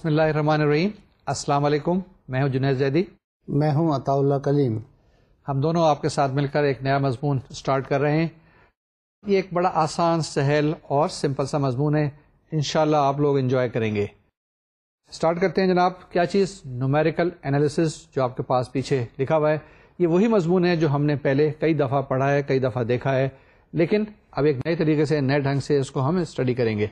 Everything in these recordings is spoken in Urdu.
بسم اللہ الرحمن الرحیم۔ السلام علیکم۔ میں ہوں جنید زیدی۔ میں ہوں عطا اللہ کلیم۔ ہم دونوں آپ کے ساتھ مل کر ایک نیا مضمون سٹارٹ کر رہے ہیں۔ یہ ایک بڑا آسان سہل اور سمپل سا مضمون ہے۔ انشاءاللہ اللہ آپ لوگ انجوائے کریں گے۔ سٹارٹ کرتے ہیں جناب۔ کیا چیز؟ نومیریکل انالیسس جو آپ کے پاس پیچھے لکھا ہوا ہے۔ یہ وہی مضمون ہے جو ہم نے پہلے کئی دفعہ پڑھا ہے کئی دفعہ دیکھا ہے۔ لیکن اب ایک نئے طریقے سے نئے ڈھنگ سے اس کو ہم اسٹڈی کریں گے۔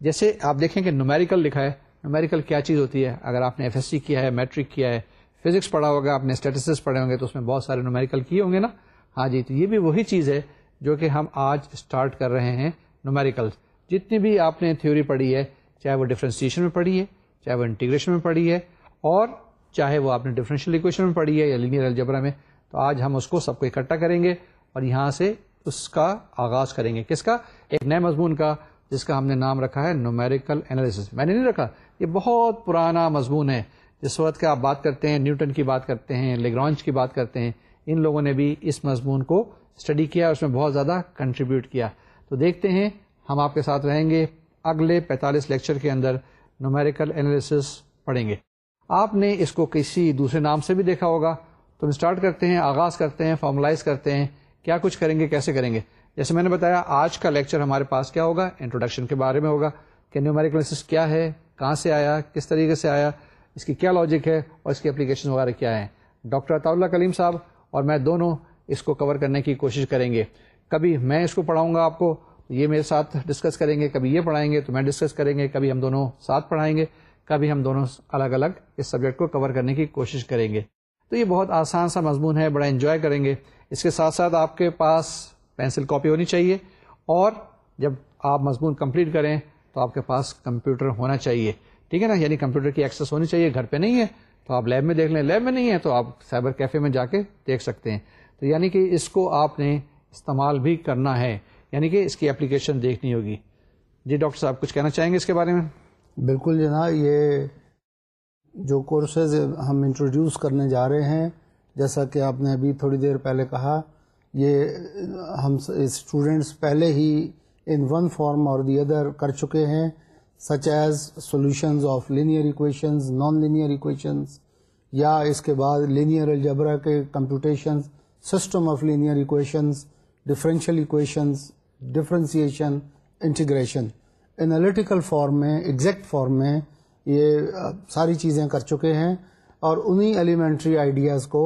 جیسے آپ دیکھیں کہ نومیریکل لکھا ہے۔ نومیریکل کیا چیز ہوتی ہے؟ اگر آپ نے ایف ایس سی کیا ہے میٹرک کیا ہے فزکس پڑھا ہوگا، آپ نے اسٹیٹسٹکس پڑھے ہوں گے تو اس میں بہت سارے نومیریکل کیے ہوں گے نا؟ ہاں جی تو یہ بھی وہی چیز ہے جو کہ ہم آج اسٹارٹ کر رہے ہیں نومیریکل جتنی بھی آپ نے تھیوری پڑھی ہے، چاہے وہ ڈفرینسیشن میں پڑھی ہے، چاہے وہ انٹیگریشن میں پڑھی ہے، اور چاہے وہ آپ نے ڈفرینشیل اکویشن میں پڑھی ہے یا لینئر الجبرا میں، تو آج ہم اس کو سب کو اکٹھا کریں گے اور یہاں سے اس کا آغاز کریں گے۔ کس کا؟ ایک نئے مضمون کا، جس کا ہم نے نام رکھا ہے نومیریکل انالیسس میں نے نہیں رکھا یہ بہت پرانا مضمون ہے۔ جس وقت کہ آپ بات کرتے ہیں، نیوٹن کی بات کرتے ہیں لیگرانچ کی بات کرتے ہیں، ان لوگوں نے بھی اس مضمون کو اسٹڈی کیا اس میں بہت زیادہ کنٹریبیوٹ کیا۔ تو دیکھتے ہیں، ہم آپ کے ساتھ رہیں گے۔ اگلے پینتالیس لیکچر کے اندر نومیریکل انالیسس پڑھیں گے۔ آپ نے اس کو کسی دوسرے نام سے بھی دیکھا ہوگا۔ تو ہم اسٹارٹ کرتے ہیں، آغاز کرتے ہیں فارملائز کرتے ہیں، کیا کچھ کریں گے، کیسے کریں گے۔ جیسے میں نے بتایا، آج کا لیکچر ہمارے پاس کیا ہوگا؟ انٹروڈکشن کے بارے میں ہوگا کہ نیومیریکل انالیسس کیا ہے کہاں سے آیا، کس طریقے سے آیا، اس کی کیا لاجک ہے اور اس کی اپلیکیشن وغیرہ کیا ہیں؟ ڈاکٹر عطا اللہ کلیم صاحب اور میں دونوں اس کو کور کرنے کی کوشش کریں گے۔ کبھی میں اس کو پڑھاؤں گا آپ کو، یہ میرے ساتھ ڈسکس کریں گے، کبھی یہ پڑھائیں گے تو میں ڈسکس کریں گے، کبھی ہم دونوں ساتھ پڑھائیں گے، کبھی ہم دونوں الگ الگ اس سبجیکٹ کو کور کرنے کی کوشش کریں گے۔ تو یہ بہت آسان سا مضمون ہے، بڑا انجوائے کریں گے۔ اس کے ساتھ ساتھ آپ کے پاس پینسل کاپی ہونی چاہیے اور جب آپ مضمون کمپلیٹ کریں تو آپ کے پاس کمپیوٹر ہونا چاہیے۔ ٹھیک ہے نا؟ یعنی کمپیوٹر کی ایکسیس ہونی چاہیے، گھر پہ نہیں ہے، تو آپ لیب میں دیکھ لیں۔ لیب میں نہیں ہے تو آپ سائبر کیفے میں جا کے دیکھ سکتے ہیں۔ تو یعنی کہ اس کو آپ نے استعمال بھی کرنا ہے۔ یعنی کہ اس کی اپلیکیشن دیکھنی ہوگی۔ جی ڈاکٹر صاحب، کچھ کہنا چاہیں گے اس کے بارے میں؟ بالکل جناب، یہ جو کورسز ہم انٹروڈیوس کرنے جا رہے ہیں، جیسا کہ آپ نے ابھی تھوڑی دیر پہلے کہا، یہ ہم اسٹوڈینٹس پہلے ہی ان ون فارم اور دی ادر کر چکے ہیں such as solutions of linear equations non linear equations یا اس کے بعد لینئر الجبرا کے computations system of linear equations differential equations differentiation integration analytical form میں ایگزیکٹ فارم میں یہ ساری چیزیں کر چکے ہیں اور انہی ایلیمنٹری آئیڈیاز کو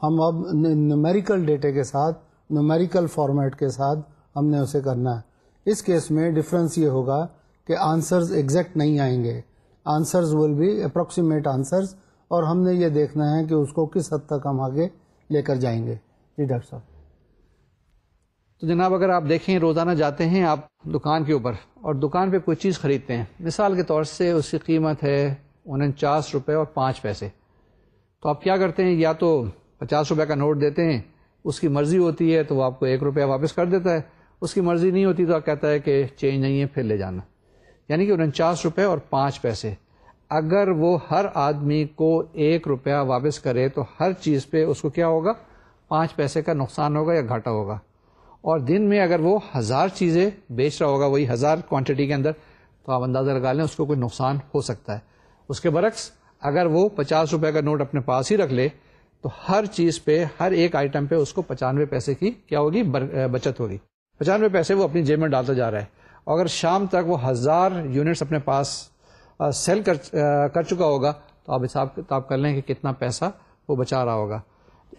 ہم اب نومیریکل ڈیٹے کے ساتھ نومیریکل فارمیٹ کے ساتھ ہم نے اسے کرنا ہے اس کیس میں ڈفرینس یہ ہوگا کہ آنسرز ایگزیکٹ نہیں آئیں گے۔ Answers will be approximate answers اور ہم نے یہ دیکھنا ہے کہ اس کو کس حد تک ہم آگے لے کر جائیں گے۔ جی ڈاکٹر صاحب۔ تو جناب، اگر آپ دیکھیں، روزانہ جاتے ہیں آپ دکان کے اوپر اور دکان پہ کوئی چیز خریدتے ہیں۔ مثال کے طور سے اس کی قیمت ہے انچاس روپے اور پانچ پیسے۔ تو آپ کیا کرتے ہیں؟ یا تو پچاس روپے کا نوٹ دیتے ہیں، اس کی مرضی ہوتی ہے تو وہ آپ کو ایک روپیہ واپس کر دیتا ہے۔ اس کی مرضی نہیں ہوتی تو آپ کہتا ہے کہ چینج نہیں ہے، پھر لے جانا۔ یعنی کہ انچاس روپے اور پانچ پیسے۔ اگر وہ ہر آدمی کو ایک روپیہ واپس کرے تو ہر چیز پہ اس کو کیا ہوگا؟ پانچ پیسے کا نقصان ہوگا یا گھاٹا ہوگا۔ اور دن میں اگر وہ ہزار چیزیں بیچ رہا ہوگا، وہی ہزار کوانٹٹی کے اندر، تو آپ اندازہ لگا لیں اس کو کوئی نقصان ہو سکتا ہے۔ اس کے برعکس، اگر وہ پچاس روپے کا نوٹ اپنے پاس ہی رکھ لے، تو ہر چیز پہ، ہر ایک آئٹم پہ اس کو پچانوے پیسے کی کیا ہوگی؟ بچت ہوگی۔ پچانوے پیسے وہ اپنی جیب میں ڈالتا جا رہا ہے۔ اور اگر شام تک وہ ہزار یونٹس اپنے پاس سیل کر چکا ہوگا، تو آپ حساب کتاب کر لیں کہ کتنا پیسہ وہ بچا رہا ہوگا۔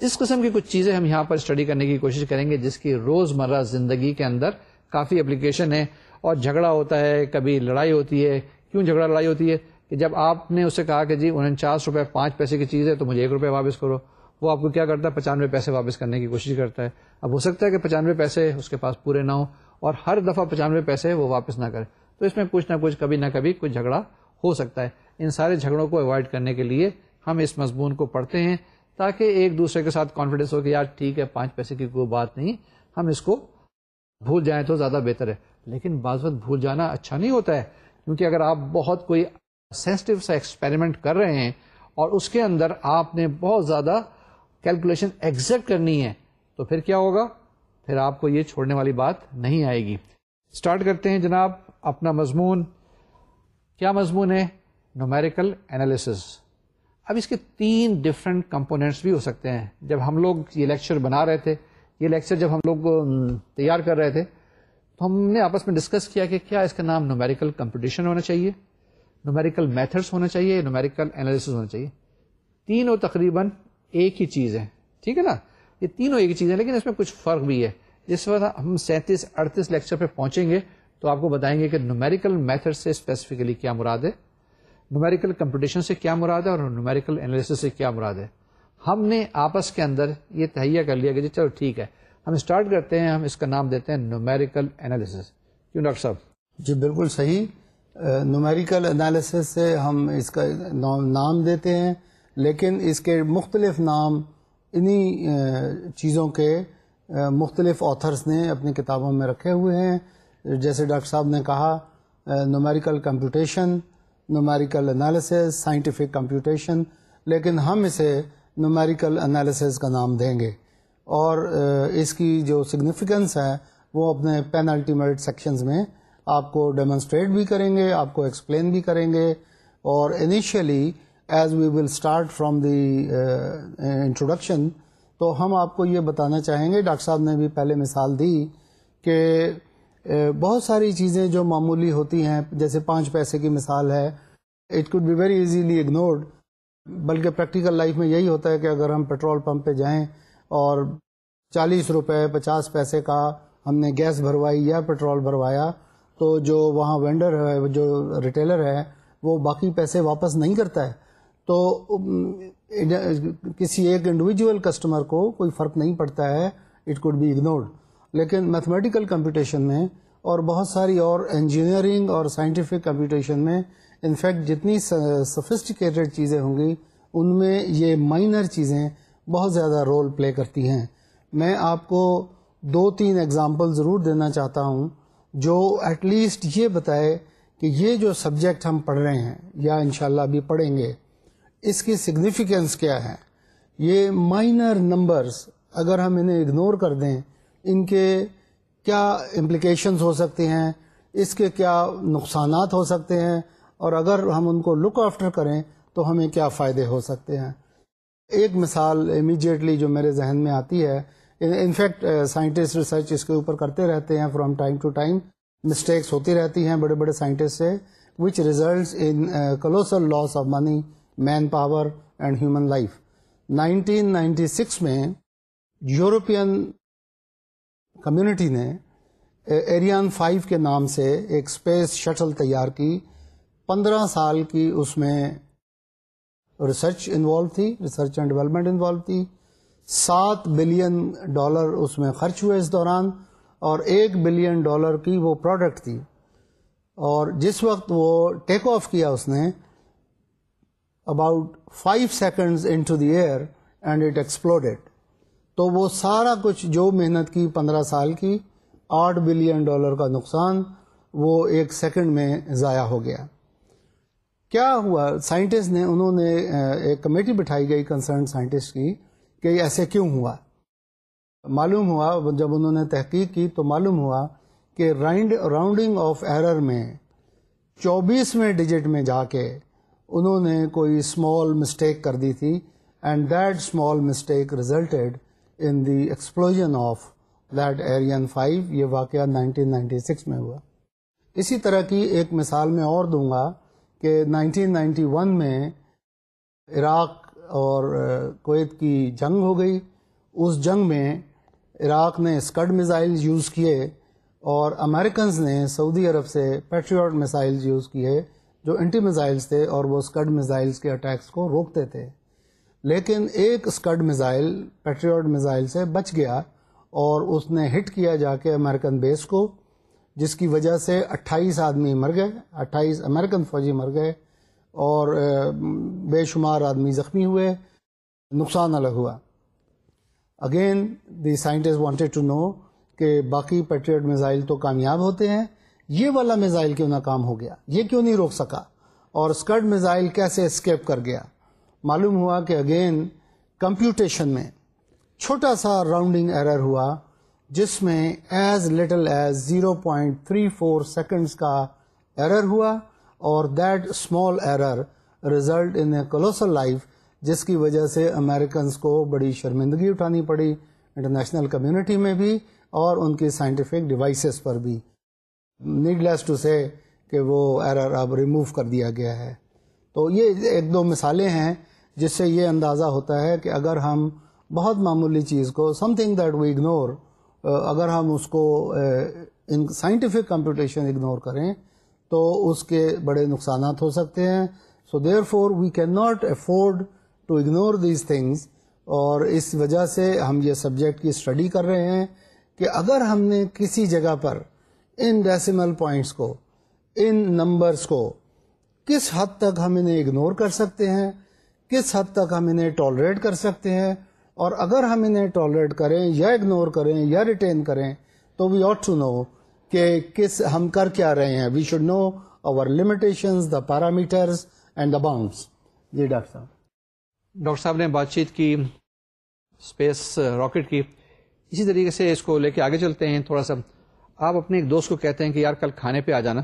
اس قسم کی کچھ چیزیں ہم یہاں پر اسٹڈی کرنے کی کوشش کریں گے، جس کی روز مرہ زندگی کے اندر کافی اپلیکیشن ہے اور جھگڑا ہوتا ہے، کبھی لڑائی ہوتی ہے۔ کیوں جھگڑا لڑائی ہوتی ہے؟ کہ جب آپ نے اسے کہا کہ جی انچاس روپے پانچ پیسے کی چیز ہے، تو مجھے ایک روپے واپس کرو۔ وہ آپ کو کیا کرتا ہے؟ پچانوے پیسے واپس کرنے کی کوشش کرتا ہے۔ اب ہو سکتا ہے کہ پچانوے پیسے اس کے پاس پورے نہ ہوں اور ہر دفعہ پچانوے پیسے وہ واپس نہ کرے۔ تو اس میں کچھ نہ کچھ کبھی نہ کبھی کچھ جھگڑا ہو سکتا ہے۔ ان سارے جھگڑوں کو اوائڈ کرنے کے لیے ہم اس مضمون کو پڑھتے ہیں تاکہ ایک دوسرے کے ساتھ کانفیڈینس ہو کہ یار ٹھیک ہے، پانچ پیسے کی کوئی بات نہیں، ہم اس کو بھول جائیں تو زیادہ بہتر ہے۔ لیکن بعض وقت بھول جانا اچھا نہیں ہوتا ہے، کیونکہ اگر آپ بہت کوئی سینسٹیو سا ایکسپیریمنٹ کر رہے ہیں اور اس کے اندر آپ نے بہت زیادہ کیلکولیشن ایگزیکٹ کرنی ہے، تو پھر کیا ہوگا؟ پھر آپ کو یہ چھوڑنے والی بات نہیں آئے گی۔ اسٹارٹ کرتے ہیں جناب اپنا مضمون۔ کیا مضمون ہے؟ نومیریکل انالیسز اب اس کے تین ڈفرینٹ کمپونیٹس بھی ہو سکتے ہیں۔ جب ہم لوگ یہ لیکچر بنا رہے تھے، یہ لیکچر جب ہم لوگ تیار کر رہے تھے، تو ہم نے آپس میں ڈسکس کیا کہ کیا اس کا نام نومیریکل کمپٹیشن ہونا چاہیے نومیریکل میتھڈس ہونا چاہیے نومیریکل انالیس ہونا چاہیے۔ تینوں تقریباً ایک ہی چیز ہے۔ ٹھیک ہے نا؟ یہ تینوں ایک ہی چیز ہے لیکن اس میں کچھ فرق بھی ہے۔ جس وقت ہم سینتیس، اڑتیس لیکچر پہ پہنچیں گے، تو آپ کو بتائیں گے کہ نومیریکل میتھڈ سے اسپیسیفکلی کیا مراد ہے نومیریکل کمپٹیشن سے کیا مراد ہے، اور نومیریکل انالیس سے کیا مراد ہے۔ ہم نے آپس کے اندر یہ تہیا کر لیا کہ جی چلو ٹھیک ہے۔ ہم اسٹارٹ کرتے ہیں، ہم اس کا نام دیتے ہیں نومیریکل انالیس کیوں ڈاکٹر صاحب؟ جی بالکل صحیح۔ نومیریکل انالیسس سے ہم اس کا نام دیتے ہیں۔ لیکن اس کے مختلف نام انہی چیزوں کے مختلف آتھرس نے اپنی کتابوں میں رکھے ہوئے ہیں۔ جیسے ڈاکٹر صاحب نے کہا numerical computation numerical analysis scientific computation لیکن ہم اسے نومیریکل انالیسز کا نام دیں گے۔ اور اس کی جو سگنیفیکنس ہے، وہ اپنے پین الٹیمیٹ سیکشنز میں آپ کو ڈیمونسٹریٹ بھی کریں گے، آپ کو ایکسپلین بھی کریں گے۔ اور initially as we will start from the introduction تو ہم آپ کو یہ بتانا چاہیں گے، ڈاکٹر صاحب نے بھی پہلے مثال دی کہ uh, بہت ساری چیزیں جو معمولی ہوتی ہیں، جیسے پانچ پیسے کی مثال ہے it could be very easily ignored بلکہ پریکٹیکل لائف میں یہی ہوتا ہے کہ اگر ہم پیٹرول پمپ پہ جائیں اور چالیس روپے، پچاس پیسے کا ہم نے گیس بھروائی یا پیٹرول بھروایا، تو جو وہاں وینڈر ہے، جو ریٹیلر ہے، وہ باقی پیسے واپس نہیں کرتا ہے۔ تو کسی ایک انڈیویجول کسٹمر کو کوئی فرق نہیں پڑتا ہے اٹ کوڈ بی اگنورڈ لیکن میتھمیٹیکل کمپٹیشن میں اور بہت ساری اور انجینئرنگ اور سائنٹیفک کمپٹیشن میں انفیکٹ جتنی سفسٹیکیٹڈ چیزیں ہوں گی، ان میں یہ مائنر چیزیں بہت زیادہ رول پلے کرتی ہیں۔ میں آپ کو دو تین ایگزامپل ضرور دینا چاہتا ہوں، جو ایٹ لیسٹ یہ بتائے کہ یہ جو سبجیکٹ ہم پڑھ رہے ہیں، یا انشاءاللہ ابھی پڑھیں گے اس کی سگنیفیکینس کیا ہے؟ یہ مائنر نمبرز اگر ہم انہیں اگنور کر دیں، ان کے کیا امپلیکیشنز ہو سکتے ہیں؟ اس کے کیا نقصانات ہو سکتے ہیں؟ اور اگر ہم ان کو لک آفٹر کریں، تو ہمیں کیا فائدے ہو سکتے ہیں؟ ایک مثال امیجیٹلی جو میرے ذہن میں آتی ہے انفیکٹ سائنٹسٹ ریسرچ اس کے اوپر کرتے رہتے ہیں from time to time mistakes ہوتی رہتی ہیں بڑے بڑے سائنٹسٹ سے which results in colossal loss of money manpower and human life nineteen ninety six میں یورپین کمیونٹی نے ایریان فائیو کے نام سے ایک اسپیس شٹل تیار کی. پندرہ سال کی اس میں ریسرچ انوالو تھی ریسرچ اینڈ ڈیولپمنٹ انوالو تھی. سات بلین ڈالر اس میں خرچ ہوئے اس دوران اور ایک بلین ڈالر کی وہ پروڈکٹ تھی اور جس وقت وہ ٹیک آف کیا اس نے about five seconds into the air and it exploded تو وہ سارا کچھ جو محنت کی پندرہ سال کی آٹھ بلین ڈالر کا نقصان وہ ایک سیکنڈ میں ضائع ہو گیا۔ کیا ہوا؟ سائنٹسٹ نے، انہوں نے ایک کمیٹی بٹھائی گئی کنسرن سائنٹسٹ کی کہ ایسے کیوں ہوا؟ معلوم ہوا، جب انہوں نے تحقیق کی تو معلوم ہوا کہ راؤنڈنگ آف ایرر میں چوبیسویں ڈیجٹ میں جا کے انہوں نے کوئی اسمال مسٹیک کر دی تھی and that small mistake resulted in the explosion of that Ariane five یہ واقعہ 1996 میں ہوا۔ اسی طرح کی ایک مثال میں اور دوں گا کہ 1991 میں عراق اور کویت کی جنگ ہو گئی۔ اس جنگ میں عراق نے اسکڈ میزائل یوز کیے اور امریکنز نے سعودی عرب سے پیٹریوٹ میزائل یوز کیے۔ جو اینٹی میزائلس تھے اور وہ اسکڈ میزائلس کے اٹیکس کو روکتے تھے۔ لیکن ایک اسکڈ میزائل پیٹریوٹ میزائل سے بچ گیا اور اس نے ہٹ کیا جا کے امریکن بیس کو، جس کی وجہ سے اٹھائیس آدمی مر گئے، اٹھائیس امریکن فوجی مر گئے اور بے شمار آدمی زخمی ہوئے۔ نقصان الگ ہوا۔ Again the scientist wanted to know کہ باقی پیٹریٹ میزائل تو کامیاب ہوتے ہیں۔ یہ والا میزائل کیوں ناکام ہو گیا؟ یہ کیوں نہیں روک سکا؟ اور اسکرڈ میزائل کیسے اسکیپ کر گیا؟ معلوم ہوا کہ اگین کمپیوٹیشن میں چھوٹا سا راؤنڈنگ ایرر ہوا، جس میں as little as zero point three four seconds کا ایرر ہوا اور that small error result in a colossal life جس کی وجہ سے امیریکنس کو بڑی شرمندگی اٹھانی پڑی انٹرنیشنل کمیونٹی میں بھی اور ان کی سائنٹیفک ڈیوائسز پر بھی۔ نیڈ لیس ٹو سے کہ وہ ایرر اب ریموو کر دیا گیا ہے۔ تو یہ ایک دو مثالیں ہیں جس سے یہ اندازہ ہوتا ہے کہ اگر ہم بہت معمولی چیز کو something that we ignore اگر ہم اس کو ان سائنٹیفک کمپٹیشن اگنور کریں تو اس کے بڑے نقصانات ہو سکتے ہیں۔ So therefore we cannot afford to ignore these things اور اس وجہ سے ہم یہ سبجیکٹ کی اسٹڈی کر رہے ہیں کہ اگر ہم نے کسی جگہ پر ان ڈیسیمل پوائنٹس کو، ان نمبرس کو، کس حد تک ہم انہیں اگنور کر سکتے ہیں، کس حد تک ہم انہیں ٹالریٹ کر سکتے ہیں، اور اگر ہم انہیں ٹالریٹ کریں یا اگنور کریں یا ریٹین کریں، تو وی آٹ ٹو نو کہ کس، ہم کر کیا رہے ہیں. We should know over limitation the parameters and the bounds G doctor صاحب. ڈاکٹر صاحب نے بات چیت کی اسپیس راکٹ uh, کی. اسی طریقے سے اس کو لے کے آگے چلتے ہیں، تھوڑا سا آپ اپنے ایک دوست کو کہتے ہیں کہ یار کل کھانے پہ آ جانا۔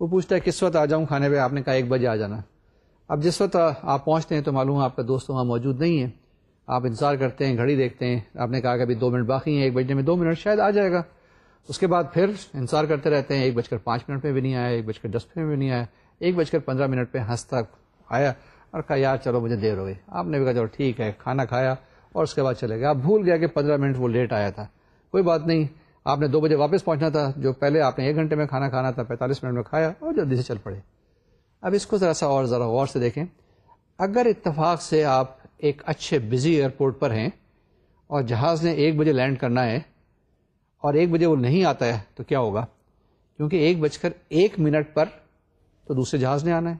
وہ پوچھتا ہے، کس وقت آ جاؤں کھانے پہ؟ آپ نے کہا، ایک بجے آ جانا۔ اب جس وقت آپ پہنچتے ہیں تو معلوم آپ کا دوست وہاں موجود نہیں ہے۔ آپ انتظار کرتے ہیں، گھڑی دیکھتے ہیں۔ آپ نے کہا کہ ابھی دو منٹ باقی ہیں، ایک بجنے میں دو منٹ شاید آ جائے گا۔ اس کے بعد پھر انتظار کرتے رہتے ہیں، ایک بج کر پانچ منٹ میں بھی نہیں آیا، ایک بج کر دس منٹ میں بھی نہیں آیا، ایک بج کر پندرہ منٹ پہ ہنستا آیا اور کہا، یار چلو مجھے دیر ہو گئی۔ آپ نے بھی کہا، چلو ٹھیک ہے، کھانا کھایا اور اس کے بعد چلے گئے۔ آپ بھول گیا کہ پندرہ منٹ وہ لیٹ آیا تھا۔ کوئی بات نہیں آپ نے دو بجے واپس پہنچنا تھا، جو پہلے آپ نے ایک گھنٹے میں کھانا کھانا تھا، پینتالیس منٹ میں کھایا اور جلدی سے چل پڑے۔ اب اس کو ذرا سا اور ذرا غور سے دیکھیں۔ اگر اتفاق سے آپ ایک اچھے بزی ایئرپورٹ پر ہیں اور جہاز نے ایک بجے لینڈ کرنا ہے اور ایک بجے وہ نہیں آتا ہے، تو کیا ہوگا؟ کیونکہ ایک بج کر ایک منٹ پر تو دوسرے جہاز نے آنا ہے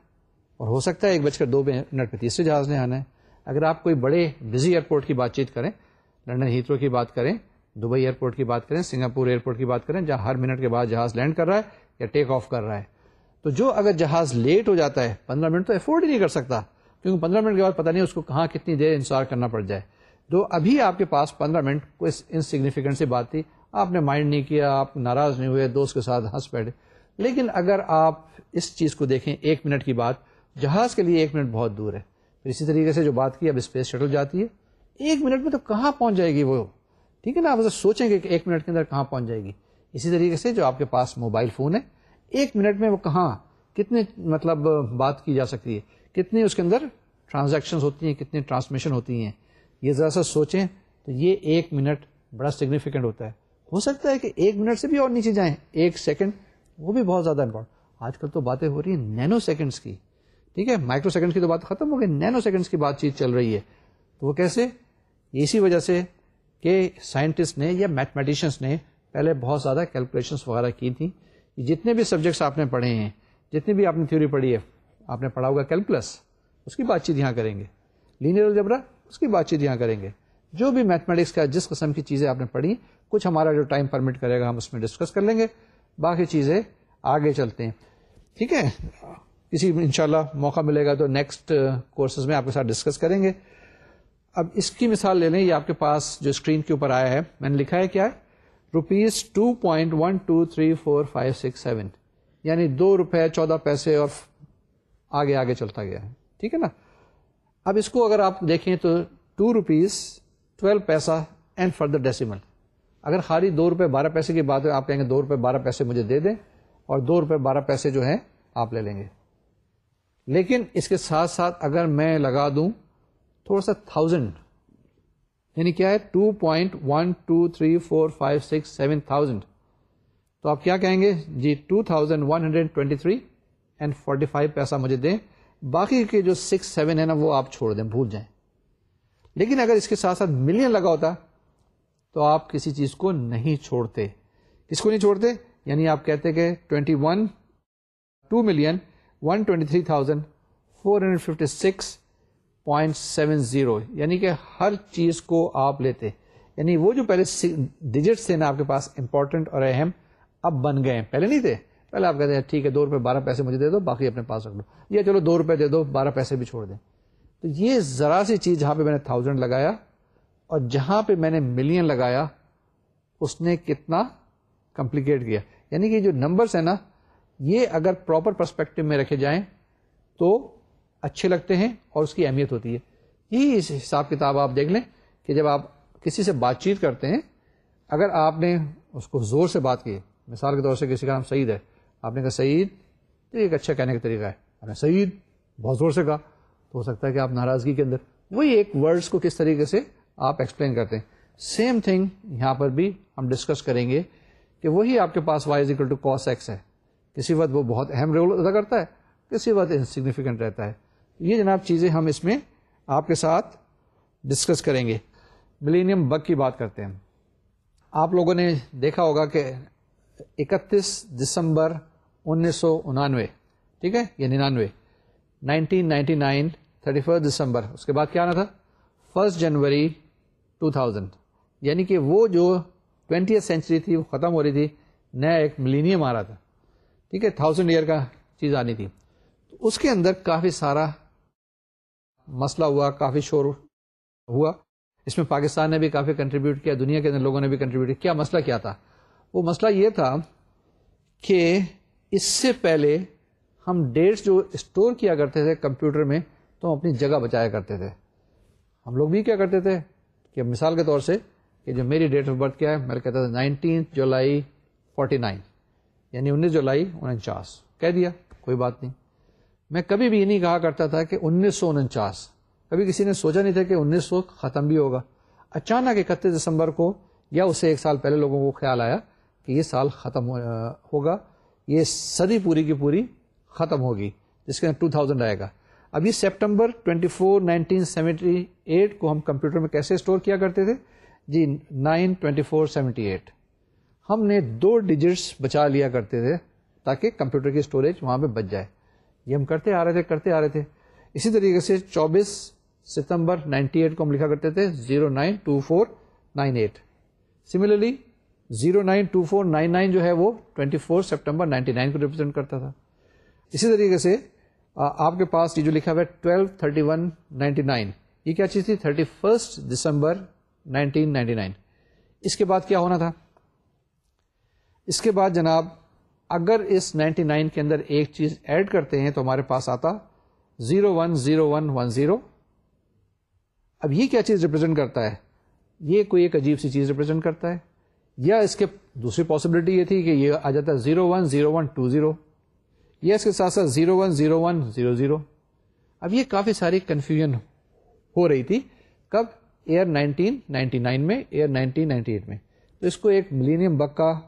اور ہو سکتا ہے ایک بج کر دو منٹ پہ تیسرے جہاز نے آنا ہے۔ اگر آپ کوئی بڑے بزی ایئرپورٹ کی بات چیت کریں لنڈن ہیترو کی بات کریں دبئی ایئرپورٹ کی بات کریں، سنگاپور ایئرپورٹ کی بات کریں، جہاں ہر منٹ کے بعد جہاز لینڈ کر رہا ہے یا ٹیک آف کر رہا ہے۔ تو جو اگر جہاز لیٹ ہو جاتا ہے، پندرہ منٹ تو افورڈ ہی نہیں کر سکتا، کیونکہ پندرہ منٹ کے بعد پتہ نہیں اس کو کہاں کتنی دیر انتظار کرنا پڑ جائے۔ تو ابھی آپ کے پاس پندرہ منٹ کوئی انسگنیفیکینٹ سی بات تھی۔ آپ نے مائنڈ نہیں کیا، آپ ناراض نہیں ہوئے، دوست کے ساتھ ہنس بیٹھے۔ لیکن اگر آپ اس چیز کو دیکھیں، ایک منٹ کی بات، جہاز کے لیے ایک منٹ بہت دور ہے۔ پھر اسی طریقے سے جو بات کی، اب اسپیس شٹل جاتی ہے۔ ایک منٹ میں تو کہاں پہنچ جائے گی وہ؟ ٹھیک ہے نا؟ آپ سوچیں گے کہ ایک منٹ کے اندر کہاں پہنچ جائے گی۔ اسی طریقے سے جو آپ کے پاس موبائل فون ہے، ایک منٹ میں وہ کہاں، کتنے مطلب بات کی جا سکتی ہے؟ کتنی اس کے اندر ٹرانزیکشن ہوتی ہیں کتنی ٹرانسمیشن ہوتی ہیں؟ یہ ذرا سا سوچیں تو یہ ایک منٹ بڑا سگنیفیکینٹ ہوتا ہے۔ ہو سکتا ہے کہ ایک منٹ سے بھی اور نیچے جائیں، ایک سیکنڈ وہ بھی بہت زیادہ امپورٹنٹ آج کل تو باتیں ہو رہی ہیں نینو سیکنڈس کی۔ ٹھیک ہے؟ مائکرو سیکنڈ کی تو بات ختم ہو گئی، نینو سیکنڈس کی بات چیت چل رہی ہے۔ تو وہ کیسے؟ اسی وجہ سے کہ سائنٹسٹ نے یا میتھمیٹیشینس نے پہلے بہت زیادہ کیلکولیشنس وغیرہ کی تھیں جتنے بھی سبجیکٹس آپ نے پڑھے ہیں، جتنی بھی آپ نے تھیوری پڑھی ہے، آپ نے پڑھا ہوگا کیلکولس، اس کی بات چیت یہاں کریں گے۔ لینئر الجبرا، اس کی بات چیت یہاں کریں گے۔ جو بھی میتھمیٹکس کا جس قسم کی چیزیں آپ نے پڑھی، کچھ ہمارا جو ٹائم پرمٹ کرے گا، ہم اس میں ڈسکس کر لیں گے۔ باقی چیزیں آگے چلتے ہیں۔ ٹھیک ہے؟ کسی انشاءاللہ موقع ملے گا تو نیکسٹ کورسز میں آپ کے ساتھ ڈسکس کریں گے۔ اب اس کی مثال لے لیں، یہ آپ کے پاس جو اسکرین کے اوپر آیا ہے، میں نے لکھا ہے کیا؟ Rupees two point one two three four five six seven یعنی دو روپے، چودہ پیسے اور آگے آگے چلتا گیا ہے۔ ٹھیک ہے نا؟ اب اس کو اگر آپ دیکھیں تو two rupees twelve paisa and further decimal اگر خالی دو روپے، بارہ پیسے کی بات ہے، آپ کہیں گے دو روپے، بارہ پیسے مجھے دے دیں اور دو روپے، بارہ پیسے جو ہیں، آپ لے لیں گے۔ لیکن اس کے ساتھ ساتھ اگر میں لگا دوں تھوڑا سا تھاؤزینڈ یعنی کیا ہے؟ Two point one two three four five six seven thousand تو آپ کیا کہیں گے؟ جی two thousand one hundred twenty three and forty five پیسہ مجھے دیں۔ باقی کے جو سکس سیون ہے نا، وہ آپ چھوڑ دیں، بھول جائیں۔ لیکن اگر اس کے ساتھ ساتھ ملین لگا ہوتا، تو آپ کسی چیز کو نہیں چھوڑتے۔ کس کو نہیں چھوڑتے؟ یعنی آپ کہتے کہ twenty one two million one twenty three thousand four hundred fifty six point seven zero یعنی کہ ہر چیز کو آپ لیتے یعنی وہ جو پہلے ڈیجٹس تھے نا آپ کے پاس امپورٹنٹ اور اہم، اب بن گئے ہیں۔ پہلے نہیں تھے۔ پہلے آپ کہتے ہیں، ٹھیک ہے، دو روپے بارہ پیسے مجھے دے دو، باقی اپنے پاس رکھ دو۔ یا چلو دو روپے دے دو، بارہ پیسے بھی چھوڑ دیں۔ تو یہ ذرا سی چیز جہاں پہ میں نے تھاؤزینڈ لگایا اور جہاں پہ میں نے ملین لگایا، اس نے کتنا کمپلیکیٹ کیا۔ یعنی کہ جو نمبرس ہیں نا، یہ اگر پراپر پرسپیکٹو میں رکھے جائیں تو اچھے لگتے ہیں اور اس کی اہمیت ہوتی ہے۔ یہی اس حساب کتاب آپ دیکھ لیں کہ جب آپ کسی سے بات چیت کرتے ہیں، اگر آپ نے اس کو زور سے بات کی، مثال کے طور سے کسی کا نام سعید ہے، آپ نے کہا، سعید تو ایک اچھا کہنے کا طریقہ ہے۔ سعید، بہت زور سے کہا۔ تو ہو سکتا ہے کہ آپ ناراضگی کے اندر وہی ایک ورڈس کو کس طریقے سے آپ ایکسپلین کرتے ہیں۔ سیم تھنگ یہاں پر بھی ہم ڈسکس کریں گے کہ وہی آپ کے پاس وائی ٹو کاس ایکس ہے۔ کسی وقت وہ بہت اہم رول ادا کرتا ہے، کسی وقت انسگنیفیکینٹ رہتا ہے۔ یہ جناب چیزیں ہم اس میں آپ کے ساتھ ڈسکس کریں گے۔ ملینیم بگ کی بات کرتے ہیں آپ لوگوں نے دیکھا ہوگا کہ اکتیس دسمبر انیس سو انانوے، ٹھیک ہے؟ یا ننانوے۔ Nineteen ninety nine, thirty first December. اس کے بعد کیا آنا تھا؟ فرسٹ جنوری ٹو تھاؤزینڈ یعنی کہ وہ جو ٹوینٹی سینچری تھی، وہ ختم ہو رہی تھی، نیا ایک ملینیم آ رہا تھا۔ ٹھیک ہے؟ تھاؤزینڈ ایئر کا چیز آنی تھی۔ تو اس کے اندر کافی سارا مسئلہ ہوا، کافی شور ہوا۔ اس میں پاکستان نے بھی کافی کنٹریبیوٹ کیا، دنیا کے اندر لوگوں نے بھی کنٹریبیوٹ کیا۔ مسئلہ کیا تھا؟ وہ مسئلہ یہ تھا کہ اس سے پہلے ہم ڈیٹس جو اسٹور کیا کرتے تھے کمپیوٹر میں، تو ہم اپنی جگہ بچایا کرتے تھے۔ ہم لوگ بھی کیا کرتے تھے کہ مثال کے طور سے کہ جو میری ڈیٹ آف برتھ کیا ہے، میں کہتا تھا نائنٹین جولائی فورٹی نائن یعنی انیس جولائی انچاس۔ کہہ دیا، کوئی بات نہیں۔ میں کبھی بھی یہ نہیں کہا کرتا تھا کہ انیس سو انچاس. کبھی کسی نے سوچا نہیں تھا کہ انیس سو ختم بھی ہوگا. اچانک اکتیس دسمبر کو یا اس سے ایک سال پہلے لوگوں کو خیال آیا کہ یہ سال ختم ہوگا. یہ صدی پوری کی پوری ختم ہوگی، جس کے اندر ٹو تھاؤزینڈ آئے گا. اب یہ September twenty four nineteen seventy eight کو ہم کمپیوٹر میں کیسے اسٹور کیا کرتے تھے؟ جی nine twenty four seventy eight. ہم نے دو ڈیجٹس بچا لیا کرتے تھے تاکہ کمپیوٹر کی اسٹوریج وہاں پہ بچ جائے۔ یہ ہم کرتے آ رہے تھے، کرتے آ رہے تھے۔ اسی طریقے سے چوبیس ستمبر نائنٹی ایٹ کو ہم لکھا کرتے تھے، zero nine two four nine eight. Similarly zero nine two four nine nine جو ہے وہ twenty four September ninety nine کو ریپرزینٹ کرتا تھا۔ اسی طریقے سے آپ کے پاس یہ جو لکھا ہوا ہے twelve thirty one ninety nine یہ کیا چیز تھی؟ Thirty first December nineteen ninety nine اس کے بعد کیا ہونا تھا؟ اس کے بعد جناب اگر اس نائنٹی نائن کے اندر ایک چیز ایڈ کرتے ہیں تو ہمارے پاس آتا zero one zero one one zero. اب یہ کیا چیز ریپرزینٹ کرتا ہے؟ یہ کوئی ایک عجیب سی چیز ریپرزینٹ کرتا ہے۔ یا اس کے دوسری پاسبلٹی یہ تھی کہ یہ آ جاتا ہے zero one zero one two zero. یا اس کے ساتھ ساتھ zero one zero one zero zero. اب یہ کافی ساری کنفیوژن ہو رہی تھی۔ کب؟ ایئر نائنٹین نائنٹی نائن میں، ایئر نائنٹین نائنٹی ایٹ میں۔ تو اس کو ایک ملینیم بگ کا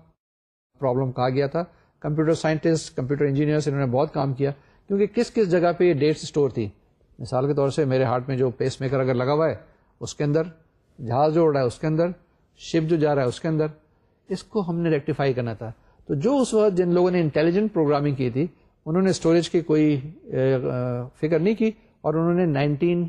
پرابلم کہا گیا تھا۔ کمپیوٹر سائنٹسٹ، کمپیوٹر انجینئرس انہوں نے بہت کام کیا۔ کیونکہ کس کس جگہ پہ یہ ڈیٹس اسٹور تھی؟ مثال کے طور سے میرے ہارٹ میں جو پیس میکر اگر لگا ہوا ہے، اس کے اندر جہاز جو اڑ رہا ہے، اس کے اندر شپ جو جا رہا ہے، اس کے اندر اس کو ہم نے ریکٹیفائی کرنا تھا۔ تو جو اس وقت جن لوگوں نے انٹیلیجنٹ پروگرامنگ کی تھی، انہوں نے اسٹوریج کی کوئی فکر نہیں کی اور انہوں نے نائنٹین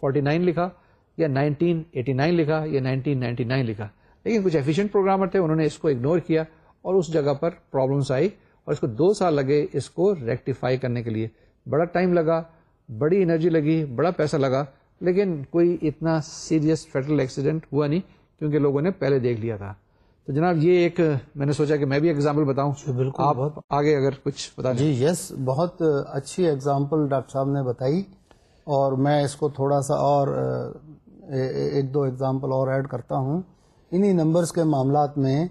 فورٹی نائن لکھا یا نائنٹین ایٹی نائن لکھا یا نائنٹین نائنٹی نائن لکھا۔ لیکن کچھ ایفیشینٹ پروگرامر تھے، انہوں نے اس کو اگنور کیا۔ اور اس جگہ پر پرابلمس آئی اور اس کو دو سال لگے اس کو ریکٹیفائی کرنے کے لیے۔ بڑا ٹائم لگا بڑی انرجی لگی بڑا پیسہ لگا لیکن کوئی اتنا سیریس فیٹل ایکسیڈنٹ ہوا نہیں کیونکہ لوگوں نے پہلے دیکھ لیا تھا۔ تو جناب یہ ایک میں نے سوچا کہ میں بھی ایگزامپل بتاؤں۔ جی، بالکل آپ آگے اگر کچھ بتا جی یس بہت اچھی ایگزامپل ڈاکٹر صاحب نے بتائی اور میں اس کو تھوڑا سا اور ایک دو ایگزامپل اور ایڈ کرتا ہوں۔ انہی نمبرز کے معاملات میں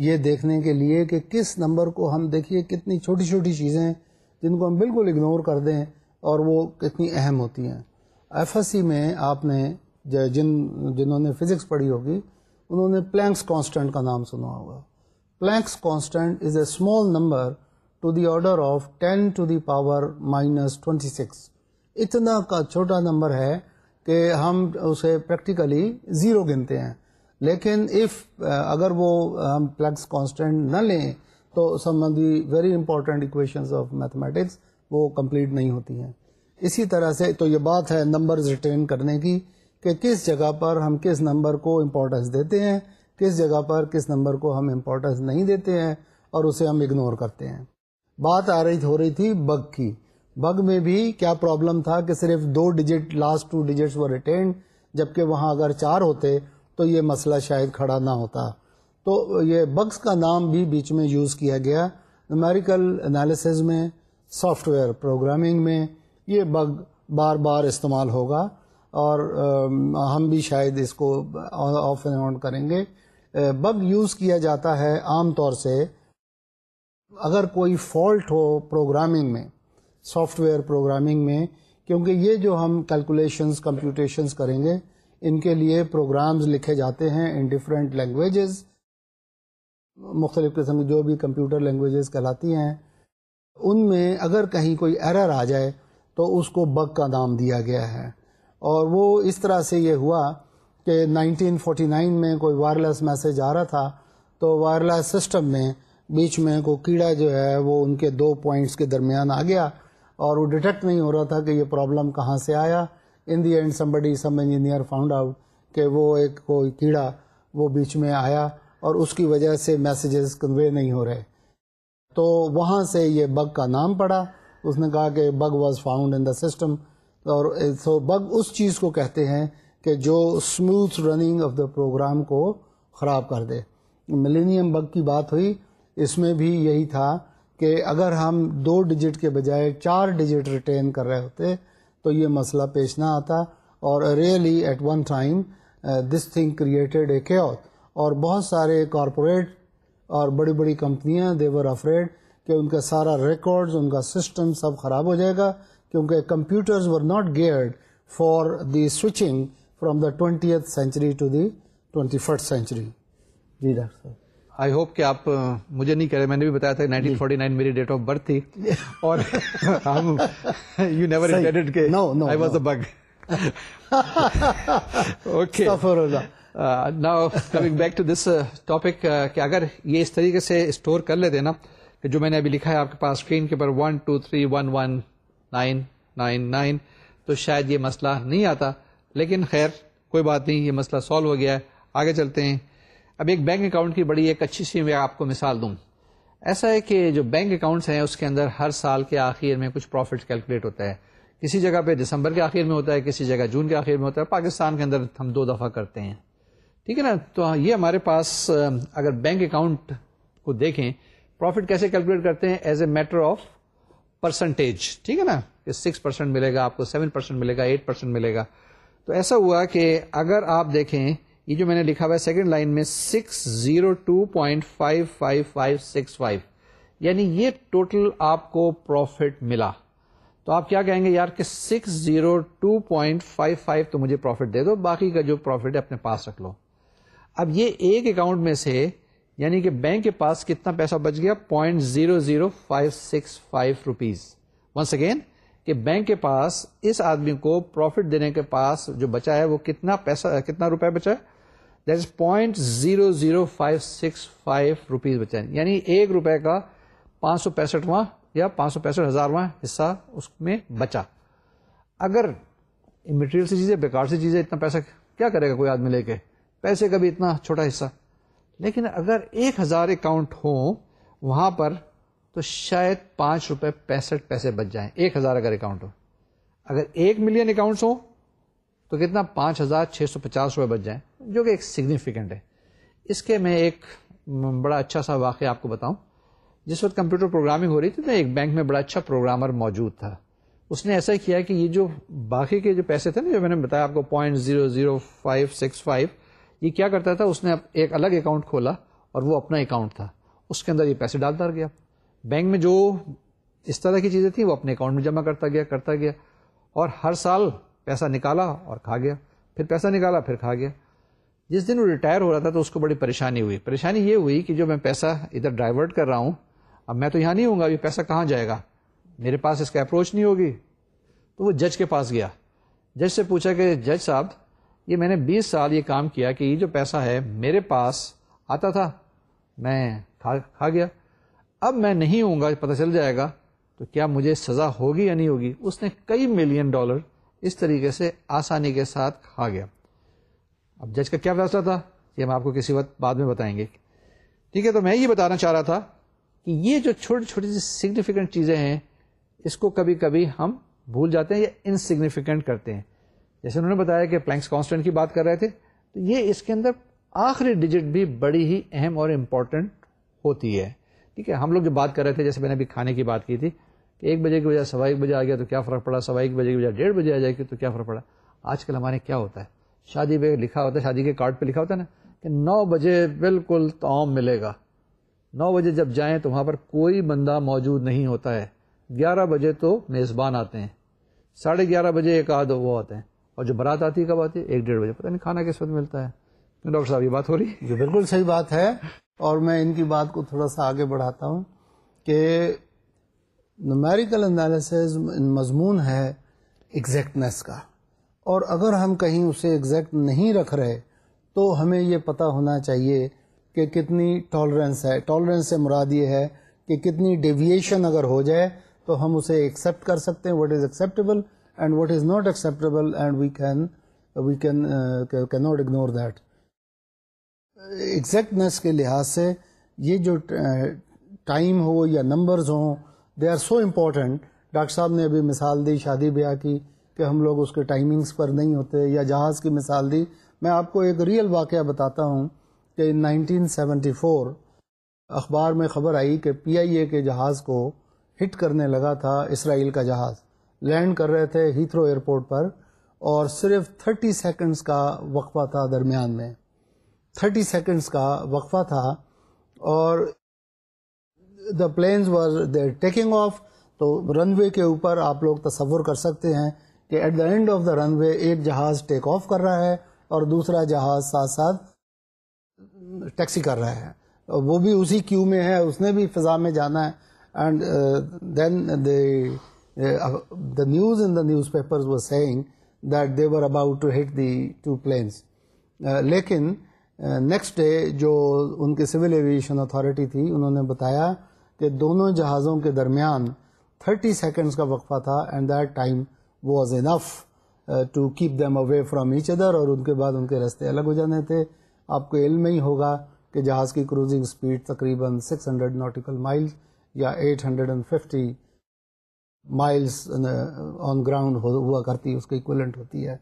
یہ دیکھنے کے لیے کہ کس نمبر کو ہم دیکھیے کتنی چھوٹی چھوٹی چیزیں جن کو ہم بالکل اگنور کر دیں اور وہ کتنی اہم ہوتی ہیں۔ ایف ایس سی میں آپ نے جن جنہوں نے فزکس پڑھی ہوگی، انہوں نے پلینکس کانسٹنٹ کا نام سنا ہوگا۔ Planck's constant is a small number to the order of ten to the power minus twenty six اتنا کا چھوٹا نمبر ہے کہ ہم اسے پریکٹیکلی زیرو گنتے ہیں۔ لیکن اف اگر وہ ہم پلیکس کانسٹنٹ نہ لیں، تو some of the very important equations of mathematics وہ کمپلیٹ نہیں ہوتی ہیں۔ اسی طرح سے تو یہ بات ہے نمبرز ریٹین کرنے کی کہ کس جگہ پر ہم کس نمبر کو امپورٹنس دیتے ہیں، کس جگہ پر کس نمبر کو ہم امپورٹنس نہیں دیتے ہیں اور اسے ہم اگنور کرتے ہیں۔ بات آ رہی ہو رہی تھی بگ کی۔ بگ میں بھی کیا پرابلم تھا کہ صرف دو ڈیجٹ لاسٹ ٹو ڈیجٹس وہ ریٹینڈ جبکہ وہاں اگر چار ہوتے تو یہ مسئلہ شاید کھڑا نہ ہوتا۔ تو یہ بگس کا نام بھی بیچ میں یوز کیا گیا۔ نمیریکل انالیسز میں، سافٹ ویئر پروگرامنگ میں یہ بگ بار بار استعمال ہوگا۔ اور ہم بھی شاید اس کو آف اینڈ آن کریں گے۔ بگ یوز کیا جاتا ہے عام طور سے۔ اگر کوئی فالٹ ہو پروگرامنگ میں، سافٹ ویئر پروگرامنگ میں، کیونکہ یہ جو ہم کیلکولیشنز، کمپیوٹیشنز کریں گے ان کے لیے پروگرامز لکھے جاتے ہیں ان ڈفرینٹ لینگویجز مختلف قسم کی جو بھی کمپیوٹر لینگویجز کہلاتی ہیں. ان میں اگر کہیں کوئی ایرر آ جائے تو اس کو بگ کا نام دیا گیا ہے. اور وہ اس طرح سے یہ ہوا کہ 1949 میں کوئی وائرلیس میسج آ رہا تھا تو وائرلیس سسٹم میں بیچ میں کوئی کیڑا جو ہے وہ ان کے دو پوائنٹس کے درمیان آ گیا اور وہ ڈیٹیکٹ نہیں ہو رہا تھا کہ یہ پرابلم کہاں سے آیا. In the end somebody some engineer found out کہ وہ ایک کوئی کیڑا وہ بیچ میں آیا اور اس کی وجہ سے میسیجز کنوے نہیں ہو رہے۔ تو وہاں سے یہ بگ کا نام پڑا۔ اس نے کہا کہ bug was found in the system اور سو بگ اس چیز کو کہتے ہیں کہ جو smooth running of the program کو خراب کر دے۔ ملینیم بگ کی بات ہوئی۔ اس میں بھی یہی تھا کہ اگر ہم دو ڈیجٹ کے بجائے چار ڈیجٹ ریٹین کر رہے ہوتے تو یہ مسئلہ پیش نہ آتا اور really at one time this thing created a cure اور بہت سارے کارپوریٹ اور بڑی بڑی کمپنیاں دیور افریڈ کہ ان کا سارا ریکارڈز ان کا سسٹم سب خراب ہو جائے گا، کیونکہ computers were not geared for the switching from the twenty century to the twenty first century G doctor صاحب۔ آئی ہوپ کہ آپ مجھے نہیں کہہ رہے میں نے بھی بتایا تھا نائنٹین فورٹی نائن میری ڈیٹ آف برتھ تھی اور you never I was a big okay now coming back to this topic کہ اگر یہ اس طریقے سے اسٹور کر لیتے نا کہ جو میں نے ابھی لکھا ہے آپ کے پاس اسکرین کے اوپر one two three one one nine nine nine تو شاید یہ مسئلہ نہیں آتا لیکن خیر کوئی بات نہیں یہ مسئلہ سالو ہو گیا ہے آگے چلتے ہیں۔ اب ایک بینک اکاؤنٹ کی بڑی ایک اچھی سی میں آپ کو مثال دوں۔ ایسا ہے کہ جو بینک اکاؤنٹس ہیں، اس کے اندر ہر سال کے آخر میں کچھ پروفٹ کیلکولیٹ ہوتا ہے۔ کسی جگہ پہ دسمبر کے آخر میں ہوتا ہے، کسی جگہ جون کے آخر میں ہوتا ہے، پاکستان کے اندر ہم دو دفعہ کرتے ہیں۔ ٹھیک ہے نا؟ تو یہ ہمارے پاس، اگر بینک اکاؤنٹ کو دیکھیں پروفٹ کیسے کیلکولیٹ کرتے ہیں؟ As a matter of percentage ٹھیک ہے نا؟ کہ سکس پرسینٹ ملے گا، آپ کو سیون پرسینٹ ملے گا ایٹ پرسینٹ ملے گا۔ تو ایسا ہوا کہ اگر آپ دیکھیں یہ جو میں نے لکھا ہوا ہے سیکنڈ لائن میں six zero two point five five five six five یعنی یہ ٹوٹل آپ کو پروفٹ ملا. تو آپ کیا کہیں گے؟ یار کہ six zero two point five five تو مجھے پروفٹ دے دو، باقی کا جو پروفٹ ہے اپنے پاس رکھ لو. اب یہ ایک اکاؤنٹ میں سے یعنی کہ بینک کے پاس کتنا پیسہ بچ گیا؟ Point zero zero five six five rupees once again کہ بینک کے پاس اس آدمی کو پروفٹ دینے کے پاس جو بچا ہے وہ کتنا پیسہ، کتنا روپے بچا ہے؟ That is point zero zero five six five rupees بچا ہے یعنی ایک روپے کا پانچ سو پینسٹواں یا پانچ سو پینسٹھ ہزارواں حصہ اس میں بچا۔ اگر مٹیریل سی چیزیں، بیکار سی چیزیں، اتنا پیسہ کیا کرے گا کوئی آدمی لے کے؟ پیسے کا بھی اتنا چھوٹا حصہ۔ لیکن اگر ایک ہزار اکاؤنٹ ہو وہاں پر، تو شاید پانچ روپے پینسٹھ پیسے بچ جائیں۔ ایک ہزار اگر اکاؤنٹ ہو۔ اگر ایک ملین اکاؤنٹس ہوں تو کتنا پانچ ہزار چھ سو پچاس روپے بچ جائیں، جو کہ ایک سگنیفیکینٹ ہے۔ اس کے میں ایک بڑا اچھا سا واقعہ آپ کو بتاؤں۔ جس وقت کمپیوٹر پروگرامنگ ہو رہی تھی تو ایک بینک میں بڑا اچھا پروگرامر موجود تھا۔ اس نے ایسا کیا کہ یہ جو باقی کے جو پیسے تھے نا، جو میں نے بتایا آپ کو point zero zero five six five یہ کیا کرتا تھا، اس نے ایک الگ اکاؤنٹ کھولا اور وہ اپنا اکاؤنٹ تھا۔ اس کے اندر یہ پیسے ڈالتا گیا۔ بینک میں جو اس طرح کی چیزیں تھیں، وہ اپنے اکاؤنٹ میں جمع کرتا گیا کرتا گیا۔ اور ہر سال پیسہ نکالا اور کھا گیا۔ پھر پیسہ نکالا، پھر کھا گیا۔ جس دن وہ ریٹائر ہو رہا تھا تو اس کو بڑی پریشانی ہوئی۔ پریشانی یہ ہوئی کہ جو میں پیسہ ادھر ڈائیورٹ کر رہا ہوں، اب میں تو یہاں نہیں ہوں گا، یہ پیسہ کہاں جائے گا؟ میرے پاس اس کا اپروچ نہیں ہوگی۔ تو وہ جج کے پاس گیا۔ جج سے پوچھا کہ جج صاحب، یہ میں نے بیس سال یہ کام کیا کہ یہ جو پیسہ ہے میرے پاس آتا تھا، میں کھا کھا گیا۔ اب میں نہیں ہوں گا، پتہ چل جائے گا تو کیا مجھے سزا ہوگی یا نہیں ہوگی؟ اس نے کئی ملین ڈالر اس طریقے سے آسانی کے ساتھ کھا گیا۔ اب جج کا کیا فیصلہ تھا؟ یہ ہم آپ کو کسی وقت بعد میں بتائیں گے۔ ٹھیک ہے، تو میں یہ بتانا چاہ رہا تھا کہ یہ جو چھوٹی چھوٹی سی سگنیفیکینٹ چیزیں ہیں، اس کو کبھی کبھی ہم بھول جاتے ہیں یا انسگنیفیکینٹ کرتے ہیں۔ جیسے انہوں نے بتایا کہ پلینکس کانسٹنٹ کی بات کر رہے تھے، تو یہ اس کے اندر آخری ڈیجٹ بھی بڑی ہی اہم اور امپورٹنٹ ہوتی ہے۔ ٹھیک ہے، ہم لوگ جو بات کر رہے تھے، جیسے میں نے ابھی کھانے کی بات کی تھی کہ ایک بجے کی وجہ سوا ایک بجے آ گیا تو کیا فرق پڑا؟ سوا ایک بجے کی وجہ ڈیڑھ بجے آ جائے گی تو کیا فرق پڑا؟ آج کل ہمارے کیا ہوتا ہے؟ شادی پہ لکھا ہوتا ہے، شادی کے کارڈ پہ لکھا ہوتا ہے نا کہ نو بجے بالکل تعام ملے گا۔ نو بجے جب جائیں تو وہاں پر کوئی بندہ موجود نہیں ہوتا ہے۔ گیارہ بجے تو میزبان آتے ہیں۔ ساڑھے گیارہ بجے ایک آدھ وہ آتے ہیں۔ اور جو برات آتی ہے کب آتی ہے؟ ایک ڈیڑھ بجے۔ پتہ نہیں کھانا کس وقت ملتا ہے۔ ڈاکٹر صاحب، یہ بات ہو رہی جی بالکل صحیح بات ہے اور میں ان کی بات کو تھوڑا سا آگے بڑھاتا ہوں کہ نومیریکل انالیسز مضمون ہے ایگزیکٹنیس کا اور اگر ہم کہیں اسے ایگزیکٹ نہیں رکھ رہے تو ہمیں یہ پتہ ہونا چاہیے کہ کتنی ٹالرنس ہے ٹالرنس سے مراد یہ ہے کہ کتنی ڈیویشن اگر ہو جائے تو ہم اسے ایکسیپٹ کر سکتے ہیں what is acceptable and what is not acceptable and we can we can can not ignore that exactness کے لحاظ سے یہ جو ٹائم ہو یا نمبرز ہوں they are so important doctor صاحب نے ابھی مثال دی، شادی بیاہ کی کہ ہم لوگ اس کے ٹائمنگس پر نہیں ہوتے یا جہاز کی مثال دی۔ میں آپ کو ایک ریئل واقعہ بتاتا ہوں کہ نائنٹین سیونٹی فور اخبار میں خبر آئی کہ پی آئی اے کے جہاز کو ہٹ کرنے لگا تھا اسرائیل کا جہاز۔ لینڈ کر رہے تھے ہیتھرو ایئرپورٹ پر اور صرف تھرٹی سیکنڈز کا وقفہ تھا درمیان میں۔ تھرٹی سیکنڈز کا وقفہ تھا اور the planes were they taking off تو رن وے کے اوپر آپ لوگ تصور کر سکتے ہیں کہ at the end of the runway ایک جہاز ٹیک آف کر رہا ہے اور دوسرا جہاز ساتھ ساتھ ٹیکسی کر رہا ہے۔ وہ بھی اسی کیو میں ہے، اس نے بھی فضا میں جانا ہے۔ And then the news in the newspaper seeing that they were about to hit the two planes لیکن uh, نیکسٹ ڈے جو ان کی سول ایویشن اتھارٹی تھی، انہوں نے بتایا کہ دونوں جہازوں کے درمیان 30 سیکنڈز کا وقفہ تھا and that time was enough to keep them away from each other اور ان کے بعد ان کے رستے الگ ہو جانے تھے۔ آپ کو علم ہی ہوگا کہ جہاز کی کروزنگ اسپیڈ تقریباً 600 ہنڈریڈ ناٹیکل مائلس یا 850 مائلس آن گراؤنڈ ہوا کرتی اس کی اکولنٹ ہوتی ہے۔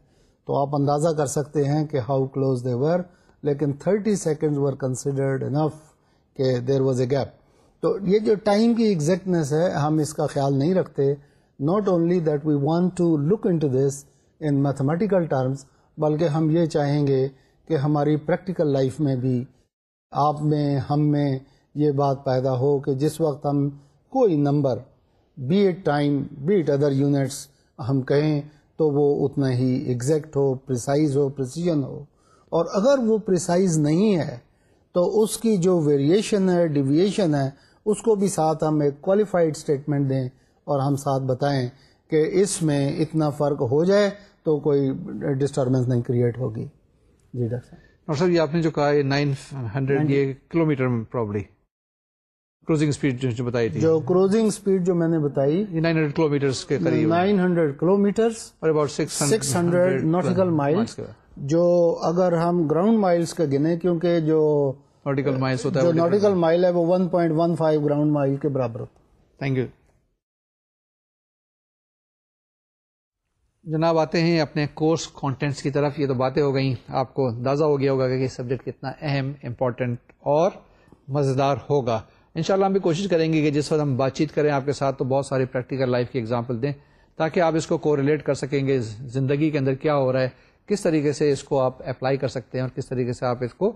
تو آپ اندازہ کر سکتے ہیں کہ ہاؤ کلوز دے ور لیکن 30 سیکنڈ ور کنسیڈرڈ انف کہ دیر واز اے گیپ تو یہ جو ٹائم کی ایگزیکٹنیس ہے، ہم اس کا خیال نہیں رکھتے۔ Not only that we want to look into this in mathematical terms بلکہ ہم یہ چاہیں گے کہ ہماری پریکٹیکل لائف میں بھی آپ میں، ہم میں یہ بات پیدا ہو کہ جس وقت ہم کوئی number be it time be it other units ہم کہیں تو وہ اتنا ہی ایگزیکٹ ہو پریسائز ہو پریسیجن ہو۔ اور اگر وہ پریسائز نہیں ہے، تو اس کی جو ویریشن ہے ڈیویشن ہے اس کو بھی ساتھ ہم ایک کوالیفائڈ اسٹیٹمنٹ دیں اور ہم ساتھ بتائیں کہ اس میں اتنا فرق ہو جائے تو کوئی ڈسٹربینس نہیں کریٹ ہوگی۔ جی ڈاکٹر صاحب۔ صاحب یہ آپ نے جو کہا یہ نائن ہنڈریڈ یہ kilometre probably cruising speed جو بتائی تھی۔ جو کروزنگ اسپیڈ جو میں نے بتائی نائن ہنڈریڈ کلو میٹر کے قریب۔ نائن ہنڈریڈ کلو میٹر اور about six hundred nautical miles جو اگر ہم گراؤنڈ مائلس کا گنے کیونکہ جو نوٹیکل مائلس ہوتا ہے جو نوٹیکل مائل ہے وہ one point one five ground mile کے برابر ہوتا ہے تھینک یو جناب آتے ہیں اپنے کورس کانٹینٹس کی طرف یہ تو باتیں ہو گئیں آپ کو اندازہ ہو گیا ہوگا کہ یہ سبجیکٹ کتنا اہم امپورٹنٹ اور مزیدار ہوگا انشاءاللہ ہم بھی کوشش کریں گے کہ جس وقت ہم بات چیت کریں آپ کے ساتھ تو بہت ساری پریکٹیکل لائف کی ایگزامپل دیں تاکہ آپ اس کو کو ریلیٹ کر سکیں گے زندگی کے اندر کیا ہو رہا ہے کس طریقے سے اس کو آپ اپلائی کر سکتے ہیں اور کس طریقے سے آپ اس کو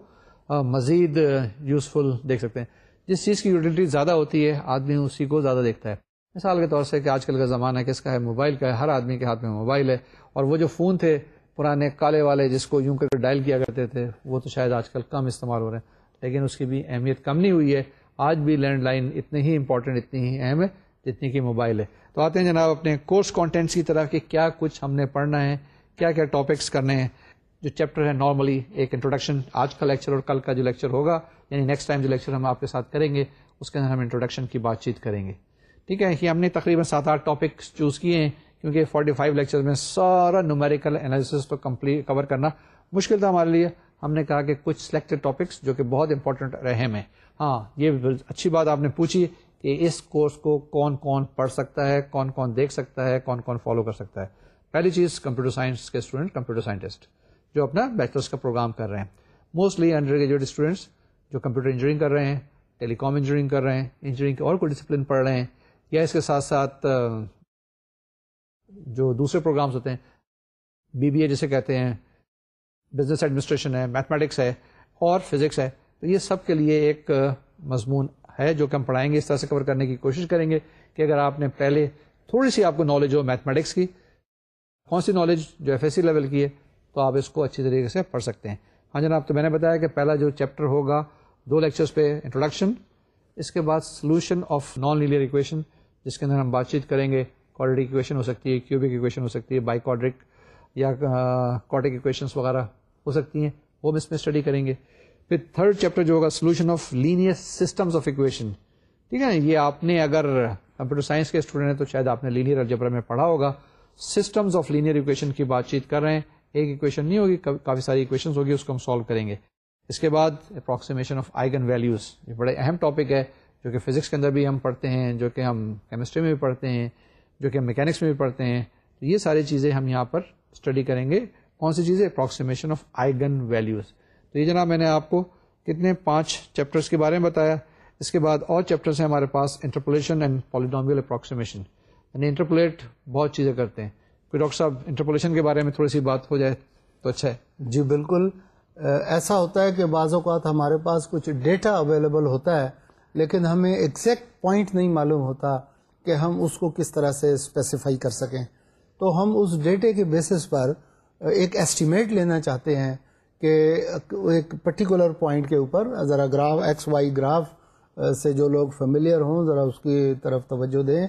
مزید یوزفل دیکھ سکتے ہیں۔ جس چیز کی یوٹیلیٹی زیادہ ہوتی ہے، آدمی اسی کو زیادہ دیکھتا ہے۔ مثال کے طور سے کہ آج کل کا زمانہ کس کا ہے؟ موبائل کا ہے۔ ہر آدمی کے ہاتھ میں موبائل ہے۔ اور وہ جو فون تھے، پرانے کالے والے جس کو یوں کر کے ڈائل کیا کرتے تھے، وہ تو شاید آج کل کم استعمال ہو رہے ہیں۔ لیکن اس کی بھی اہمیت کم نہیں ہوئی ہے۔ آج بھی لینڈ لائن اتنی ہی امپورٹنٹ اتنی ہی اہم ہے جتنی کہ موبائل ہے۔ تو آتے ہیں جناب اپنے کورس کانٹینٹس کی طرف کہ کیا کچھ ہم نے پڑھنا ہے، کیا کیا ٹاپکس کرنے ہیں۔ جو چیپٹر ہے نارملی ایک انٹروڈکشن آج کا لیکچر اور کل کا جو لیکچر ہوگا یعنی نیکسٹ ٹائم جو لیکچر ہم آپ کے ساتھ کریں گے، اس کے اندر ہم انٹروڈکشن کی بات چیت کریں گے۔ ٹھیک ہے کہ ہم نے تقریباً سات آٹھ ٹاپکس چوز کیے ہیں، کیونکہ فورٹی فائیو لیکچر میں سارا نومیریکل انالیس تو کمپلیٹ کور کرنا مشکل تھا ہمارے لیے۔ ہم نے کہا کہ کچھ سلیکٹڈ ٹاپکس جو کہ بہت امپورٹنٹ اہم ہیں۔ ہاں یہ اچھی بات آپ نے پوچھی کہ اس کورس کو کون کون پڑھ سکتا ہے، کون کون دیکھ سکتا ہے، کون کون فالو کر سکتا ہے۔ پہلی چیز کمپیوٹر سائنس کے اسٹوڈنٹ کمپیوٹر سائنٹسٹ جو اپنا بیچلرس کا پروگرام کر رہے ہیں۔ موسٹلی انڈر گریجویٹ اسٹوڈینٹس جو کمپیوٹر انجینئرنگ کر رہے ہیں ٹیلی کام انجینئرنگ کر رہے ہیں انجینئرنگ کے اور کوئی ڈسپلن پڑھ رہے ہیں، یا اس کے ساتھ ساتھ جو دوسرے پروگرامس ہوتے ہیں بی بی اے جسے کہتے ہیں بزنس ایڈمنسٹریشن ہے میتھمیٹکس ہے، اور فزکس ہے۔ تو یہ سب کے لیے ایک مضمون ہے جو کہ ہم پڑھائیں گے، اس طرح سے کور کرنے کی کوشش کریں گے کہ اگر آپ نے پہلے تھوڑی سی آپ کو نالج ہو میتھمیٹکس کی، کون سی نالج جو ایف ایس سی لیول کی ہے تو آپ اس کو اچھی طریقے سے پڑھ سکتے ہیں۔ ہاں جناب، تو میں نے بتایا کہ پہلا جو چیپٹر ہوگا، دو لیکچرس پہ انٹروڈکشن اس کے بعد سولوشن آف نان لیلیئر اکویشن جس کے اندر ہم بات چیت کریں گے۔ کوڈرک اکویشن ہو سکتی ہے کیوبک اکویشن ہو سکتی ہے بائی کوڈرک یا کوٹک اکویشنس وغیرہ ہو سکتی ہیں۔ وہ ہم اس میں اسٹڈی کریں گے۔ پھر تھرڈ چیپٹر جو ہوگا solution of linear systems of equation ٹھیک ہے یہ آپ نے اگر کمپیوٹر سائنس کے اسٹوڈنٹ ہیں تو شاید آپ نے لینئر الجبرا میں پڑھا ہوگا۔ سسٹمز آف لینئر اکویشن کی بات چیت کر رہے ہیں۔ ایک اکویشن نہیں ہوگی کافی ساری اکویشن ہوگی، اس کو ہم سالو کریں گے۔ اس کے بعد اپروکسیمیشن آف آئیگن ویلوز یہ بڑے اہم ٹاپک ہے، جو کہ فزکس کے اندر بھی ہم پڑھتے ہیں، جو کہ ہم کیمسٹری میں بھی پڑھتے ہیں، جو کہ ہم میکینکس میں بھی پڑھتے ہیں۔ تو یہ ساری چیزیں ہم یہاں پر اسٹڈی کریں گے۔ کون سی چیزیں اپروکسیمیشن آف آئیگن ویلوز تو یہ جناب میں نے آپ کو کتنے پانچ چیپٹرس کے بارے میں بتایا۔ اس کے بعد اور چیپٹرس ہیں ہمارے پاس انٹرپولیشن اینڈ پالیڈومیل اپروکسیمیشن یعنی انٹرپولیٹ بہت چیزیں کرتے ہیں۔ پھر ڈاکٹر صاحب انٹرپولیشن کے بارے میں تھوڑی سی بات ہو جائے تو اچھا ہے۔ جی بالکل۔ ایسا ہوتا ہے کہ بعض اوقات ہمارے پاس کچھ ڈیٹا اویلیبل ہوتا ہے، لیکن ہمیں ایگزیکٹ پوائنٹ نہیں معلوم ہوتا کہ ہم اس کو کس طرح سے اسپیسیفائی کر سکیں۔ تو ہم اس ڈیٹے کے بیسس پر ایک ایسٹیمیٹ لینا چاہتے ہیں کہ ایک پرٹیکولر پوائنٹ کے اوپر، ذرا گراف ایکس وائی گراف سے جو لوگ فیملیئر ہوں، ذرا اس کی طرف توجہ دیں۔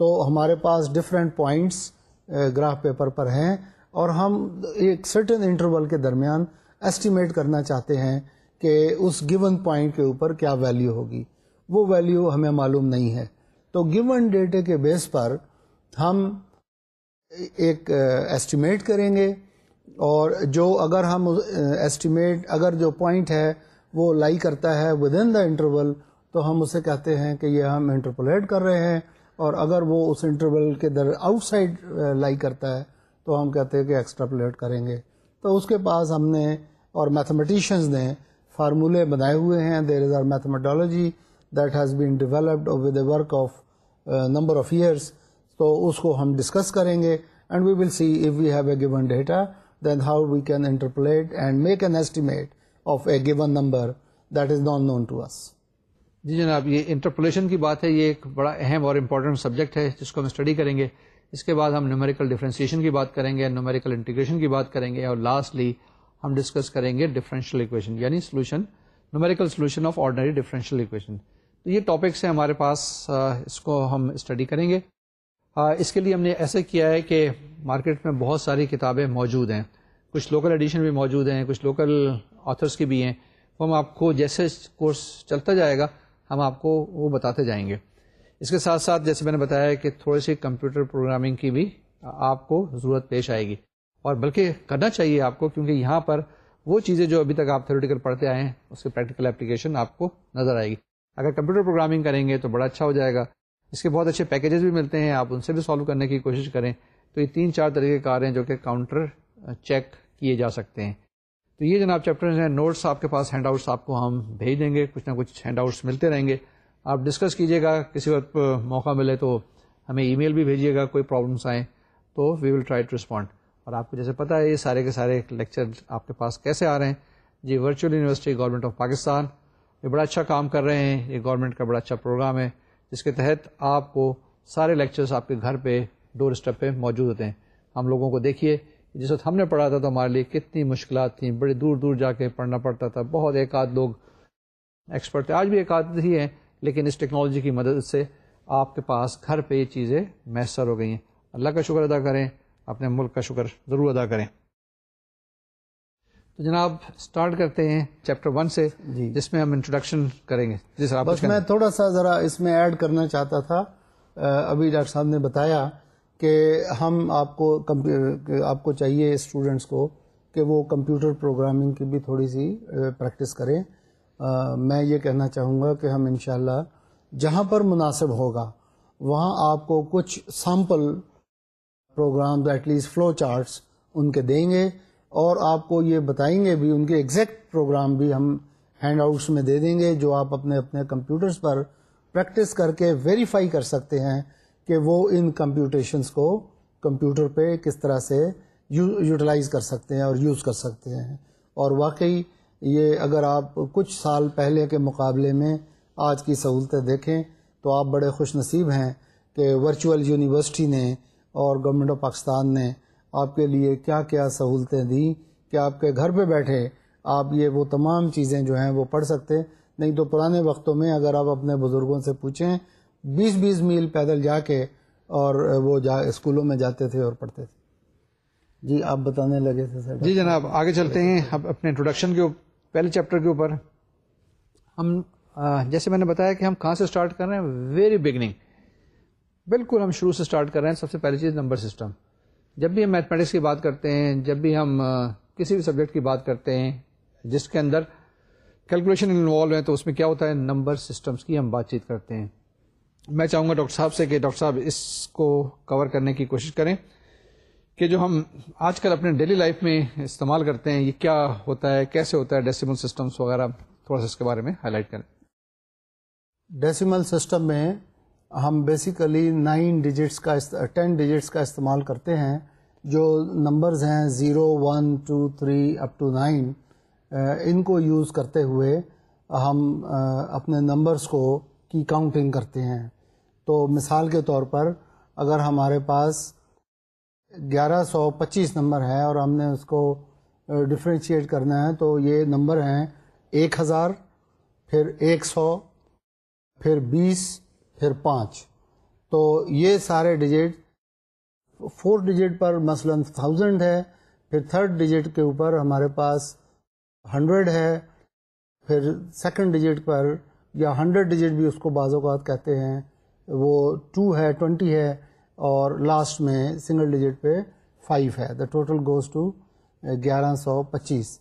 تو ہمارے پاس ڈفرینٹ پوائنٹس گراف پیپر پر ہیں اور ہم ایک سرٹن انٹرول کے درمیان ایسٹیمیٹ کرنا چاہتے ہیں کہ اس گیون پوائنٹ کے اوپر کیا ویلیو ہوگی۔ وہ ویلیو ہمیں معلوم نہیں ہے۔ تو گیون ڈیٹے کے بیس پر ہم ایک ایسٹیمیٹ کریں گے اور جو اگر ہم ایسٹیمیٹ اگر جو پوائنٹ ہے وہ لائی کرتا ہے ود ان دا انٹرول تو ہم اسے کہتے ہیں کہ یہ ہم انٹرپولیٹ کر رہے ہیں۔ اور اگر وہ اس انٹرول کے در آؤٹ سائڈ لائی کرتا ہے، تو ہم کہتے ہیں کہ ایکسٹراپولیٹ کریں گے۔ تو اس کے پاس ہم نے اور میتھمیٹیشینز نے فارمولے بنائے ہوئے ہیں۔ There is are methodology that has been developed with a work of number of years تو اس کو ہم ڈسکس کریں گے and we will see if we have a given data then how we can interpolate and make an estimate of a given number that is non known to us جی جناب، یہ انٹرپولیشن کی بات ہے، یہ ایک بڑا اہم اور امپورٹنٹ سبجیکٹ ہے جس کو ہم اسٹڈی کریں گے۔ اس کے بعد ہم نیومیریکل ڈفرینسیشن کی بات کریں گے نیومیریکل انٹیگریشن کی بات کریں گے، اور لاسٹلی ہم ڈسکس کریں گے ڈفرینشیل اکویشن یعنی solution numerical solution of ordinary differential equation تو یہ ٹاپکس ہیں ہمارے پاس اس کو ہم اسٹڈی کریں گے۔ اس کے لیے ہم نے ایسے کیا ہے کہ مارکیٹ میں بہت ساری کتابیں موجود ہیں۔ کچھ لوکل ایڈیشن بھی موجود ہیں، کچھ لوکل آتھرس کی بھی ہیں۔ وہ ہم آپ کو جیسے کورس چلتا جائے گا ہم آپ کو وہ بتاتے جائیں گے۔ اس کے ساتھ ساتھ جیسے میں نے بتایا کہ تھوڑی سی کمپیوٹر پروگرامنگ کی بھی آپ کو ضرورت پیش آئے گی۔ اور بلکہ کرنا چاہیے آپ کو کیونکہ یہاں پر وہ چیزیں جو ابھی تک آپ تھیوریٹیکل پڑھتے آئے ہیں، اس کی پریکٹیکل اپلیکیشن آپ کو نظر آئے گی۔ اگر کمپیوٹر پروگرامنگ کریں گے تو بڑا اچھا ہو جائے گا۔ اس کے بہت اچھے پیکیجز بھی ملتے ہیں، آپ ان سے بھی سالو کرنے کی کوشش کریں۔ تو یہ تین چار طریقے کار ہیں جو کہ کاؤنٹر چیک کیے جا سکتے ہیں۔ تو یہ جناب چیپٹر ہیں نوٹس آپ کے پاس ہینڈ آؤٹس آپ کو ہم بھیج دیں گے، کچھ نہ کچھ ہینڈ آؤٹس ملتے رہیں گے۔ آپ ڈسکس کیجیے گا، کسی وقت موقع ملے تو ہمیں ای میل بھی بھیجیے گا، کوئی پرابلمس آئیں تو we will try to respond اور آپ کو جیسے پتا ہے، یہ سارے کے سارے لیکچر آپ کے پاس کیسے آ رہے ہیں۔ جی virtual university government of Pakistan یہ بڑا اچھا کام کر رہے ہیں۔ یہ گورنمنٹ کا بڑا اچھا پروگرام ہے، جس کے تحت آپ کو سارے لیکچرس آپ کے گھر پہ ڈور اسٹیپ پہ موجود ہوتے ہیں۔ ہم لوگوں کو دیکھیے۔ جس وقت ہم نے پڑھا تھا تو ہمارے لیے کتنی مشکلات تھیں بڑی دور دور جا کے پڑھنا پڑتا تھا۔ بہت ایک آدھ لوگ ایکسپرٹ تھے۔ آج بھی ایک آدھ ہی ہیں لیکن اس ٹیکنالوجی کی مدد سے آپ کے پاس گھر پہ یہ چیزیں میسر ہو گئی ہیں۔ اللہ کا شکر ادا کریں اپنے ملک کا شکر ضرور ادا کریں۔ تو جناب اسٹارٹ کرتے ہیں چیپٹر ون سے جی۔ جس میں ہم انٹروڈکشن کریں گے۔ جس بس میں تھوڑا سا ذرا اس میں ایڈ کرنا چاہتا تھا۔ ابھی ڈاکٹر صاحب نے بتایا کہ ہم آپ کو آپ کو چاہیے اسٹوڈینٹس کو کہ وہ کمپیوٹر پروگرامنگ کی بھی تھوڑی سی پریکٹس کریں۔ میں یہ کہنا چاہوں گا کہ ہم انشاءاللہ جہاں پر مناسب ہوگا، وہاں آپ کو کچھ sample program at least flow charts ان کے دیں گے اور آپ کو یہ بتائیں گے بھی، ان کے ایگزیکٹ پروگرام بھی ہم ہینڈ آؤٹس میں دے دیں گے جو آپ اپنے اپنے کمپیوٹرز پر پریکٹس کر کے ویریفائی کر سکتے ہیں۔ کہ وہ ان کمپیوٹیشنس کو کمپیوٹر پہ کس طرح سے یوٹیلائز کر سکتے ہیں اور یوز کر سکتے ہیں۔ اور واقعی یہ اگر آپ کچھ سال پہلے کے مقابلے میں آج کی سہولتیں دیکھیں تو آپ بڑے خوش نصیب ہیں کہ ورچوئل یونیورسٹی نے اور گورنمنٹ آف پاکستان نے آپ کے لیے کیا کیا سہولتیں دیں۔ کہ آپ کے گھر پہ بیٹھے آپ یہ وہ تمام چیزیں جو ہیں وہ پڑھ سکتے۔ نہیں تو پرانے وقتوں میں اگر آپ اپنے بزرگوں سے پوچھیں بیس بیس میل پیدل جا کے اور وہ جا اسکولوں میں جاتے تھے اور پڑھتے تھے۔ جی آپ بتانے لگے تھے سر۔ جی جناب، آگے چلتے ہیں۔ اب اپنے انٹروڈکشن کے پہلے چیپٹر کے اوپر۔ ہم جیسے میں نے بتایا کہ ہم کہاں سے اسٹارٹ کر رہے ہیں؟ ویری بگننگ بالکل ہم شروع سے اسٹارٹ کر رہے ہیں۔ سب سے پہلی چیز نمبر سسٹم جب بھی ہم میتھمیٹکس کی بات کرتے ہیں، جب بھی ہم کسی بھی سبجیکٹ کی بات کرتے ہیں، جس کے اندر کیلکولیشن انوالو ہے تو اس میں کیا ہوتا ہے؟ نمبر سسٹمس کی ہم بات چیت کرتے ہیں۔ میں چاہوں گا ڈاکٹر صاحب سے کہ ڈاکٹر صاحب اس کو کور کرنے کی کوشش کریں کہ جو ہم آج کل اپنے ڈیلی لائف میں استعمال کرتے ہیں، یہ کیا ہوتا ہے، کیسے ہوتا ہے ڈیسیمل سسٹمس وغیرہ، تھوڑا سا اس کے بارے میں ہائی لائٹ کریں۔ ڈیسیمل سسٹم میں ہم بیسیکلی نائن ڈیجٹس کا ٹین ڈیجٹس کا استعمال کرتے ہیں، جو نمبرز ہیں zero one two three up to nine ان کو یوز کرتے ہوئے ہم اپنے نمبرز کو کی کاؤنٹنگ کرتے ہیں۔ تو مثال کے طور پر اگر ہمارے پاس گیارہ سو پچیس نمبر ہے اور ہم نے اس کو ڈفرینشیٹ کرنا ہے، تو یہ نمبر ہیں ایک ہزار، پھر ایک سو، پھر بیس، پھر پانچ۔ تو یہ سارے ڈیجٹ فورتھ ڈیجٹ پر مثلا تھاؤزینڈ ہے، پھر تھرڈ ڈیجٹ کے اوپر ہمارے پاس ہنڈریڈ ہے، پھر سیکنڈ ڈیجٹ پر یا ہنڈریڈ ڈیجٹ بھی اس کو بعض اوقات کہتے ہیں۔ وہ ٹو ہے، ٹوینٹی ہے اور لاسٹ میں سنگل ڈیجٹ پہ فائیو ہے۔ دا ٹوٹل گوز ٹو گیارہ سو پچیس۔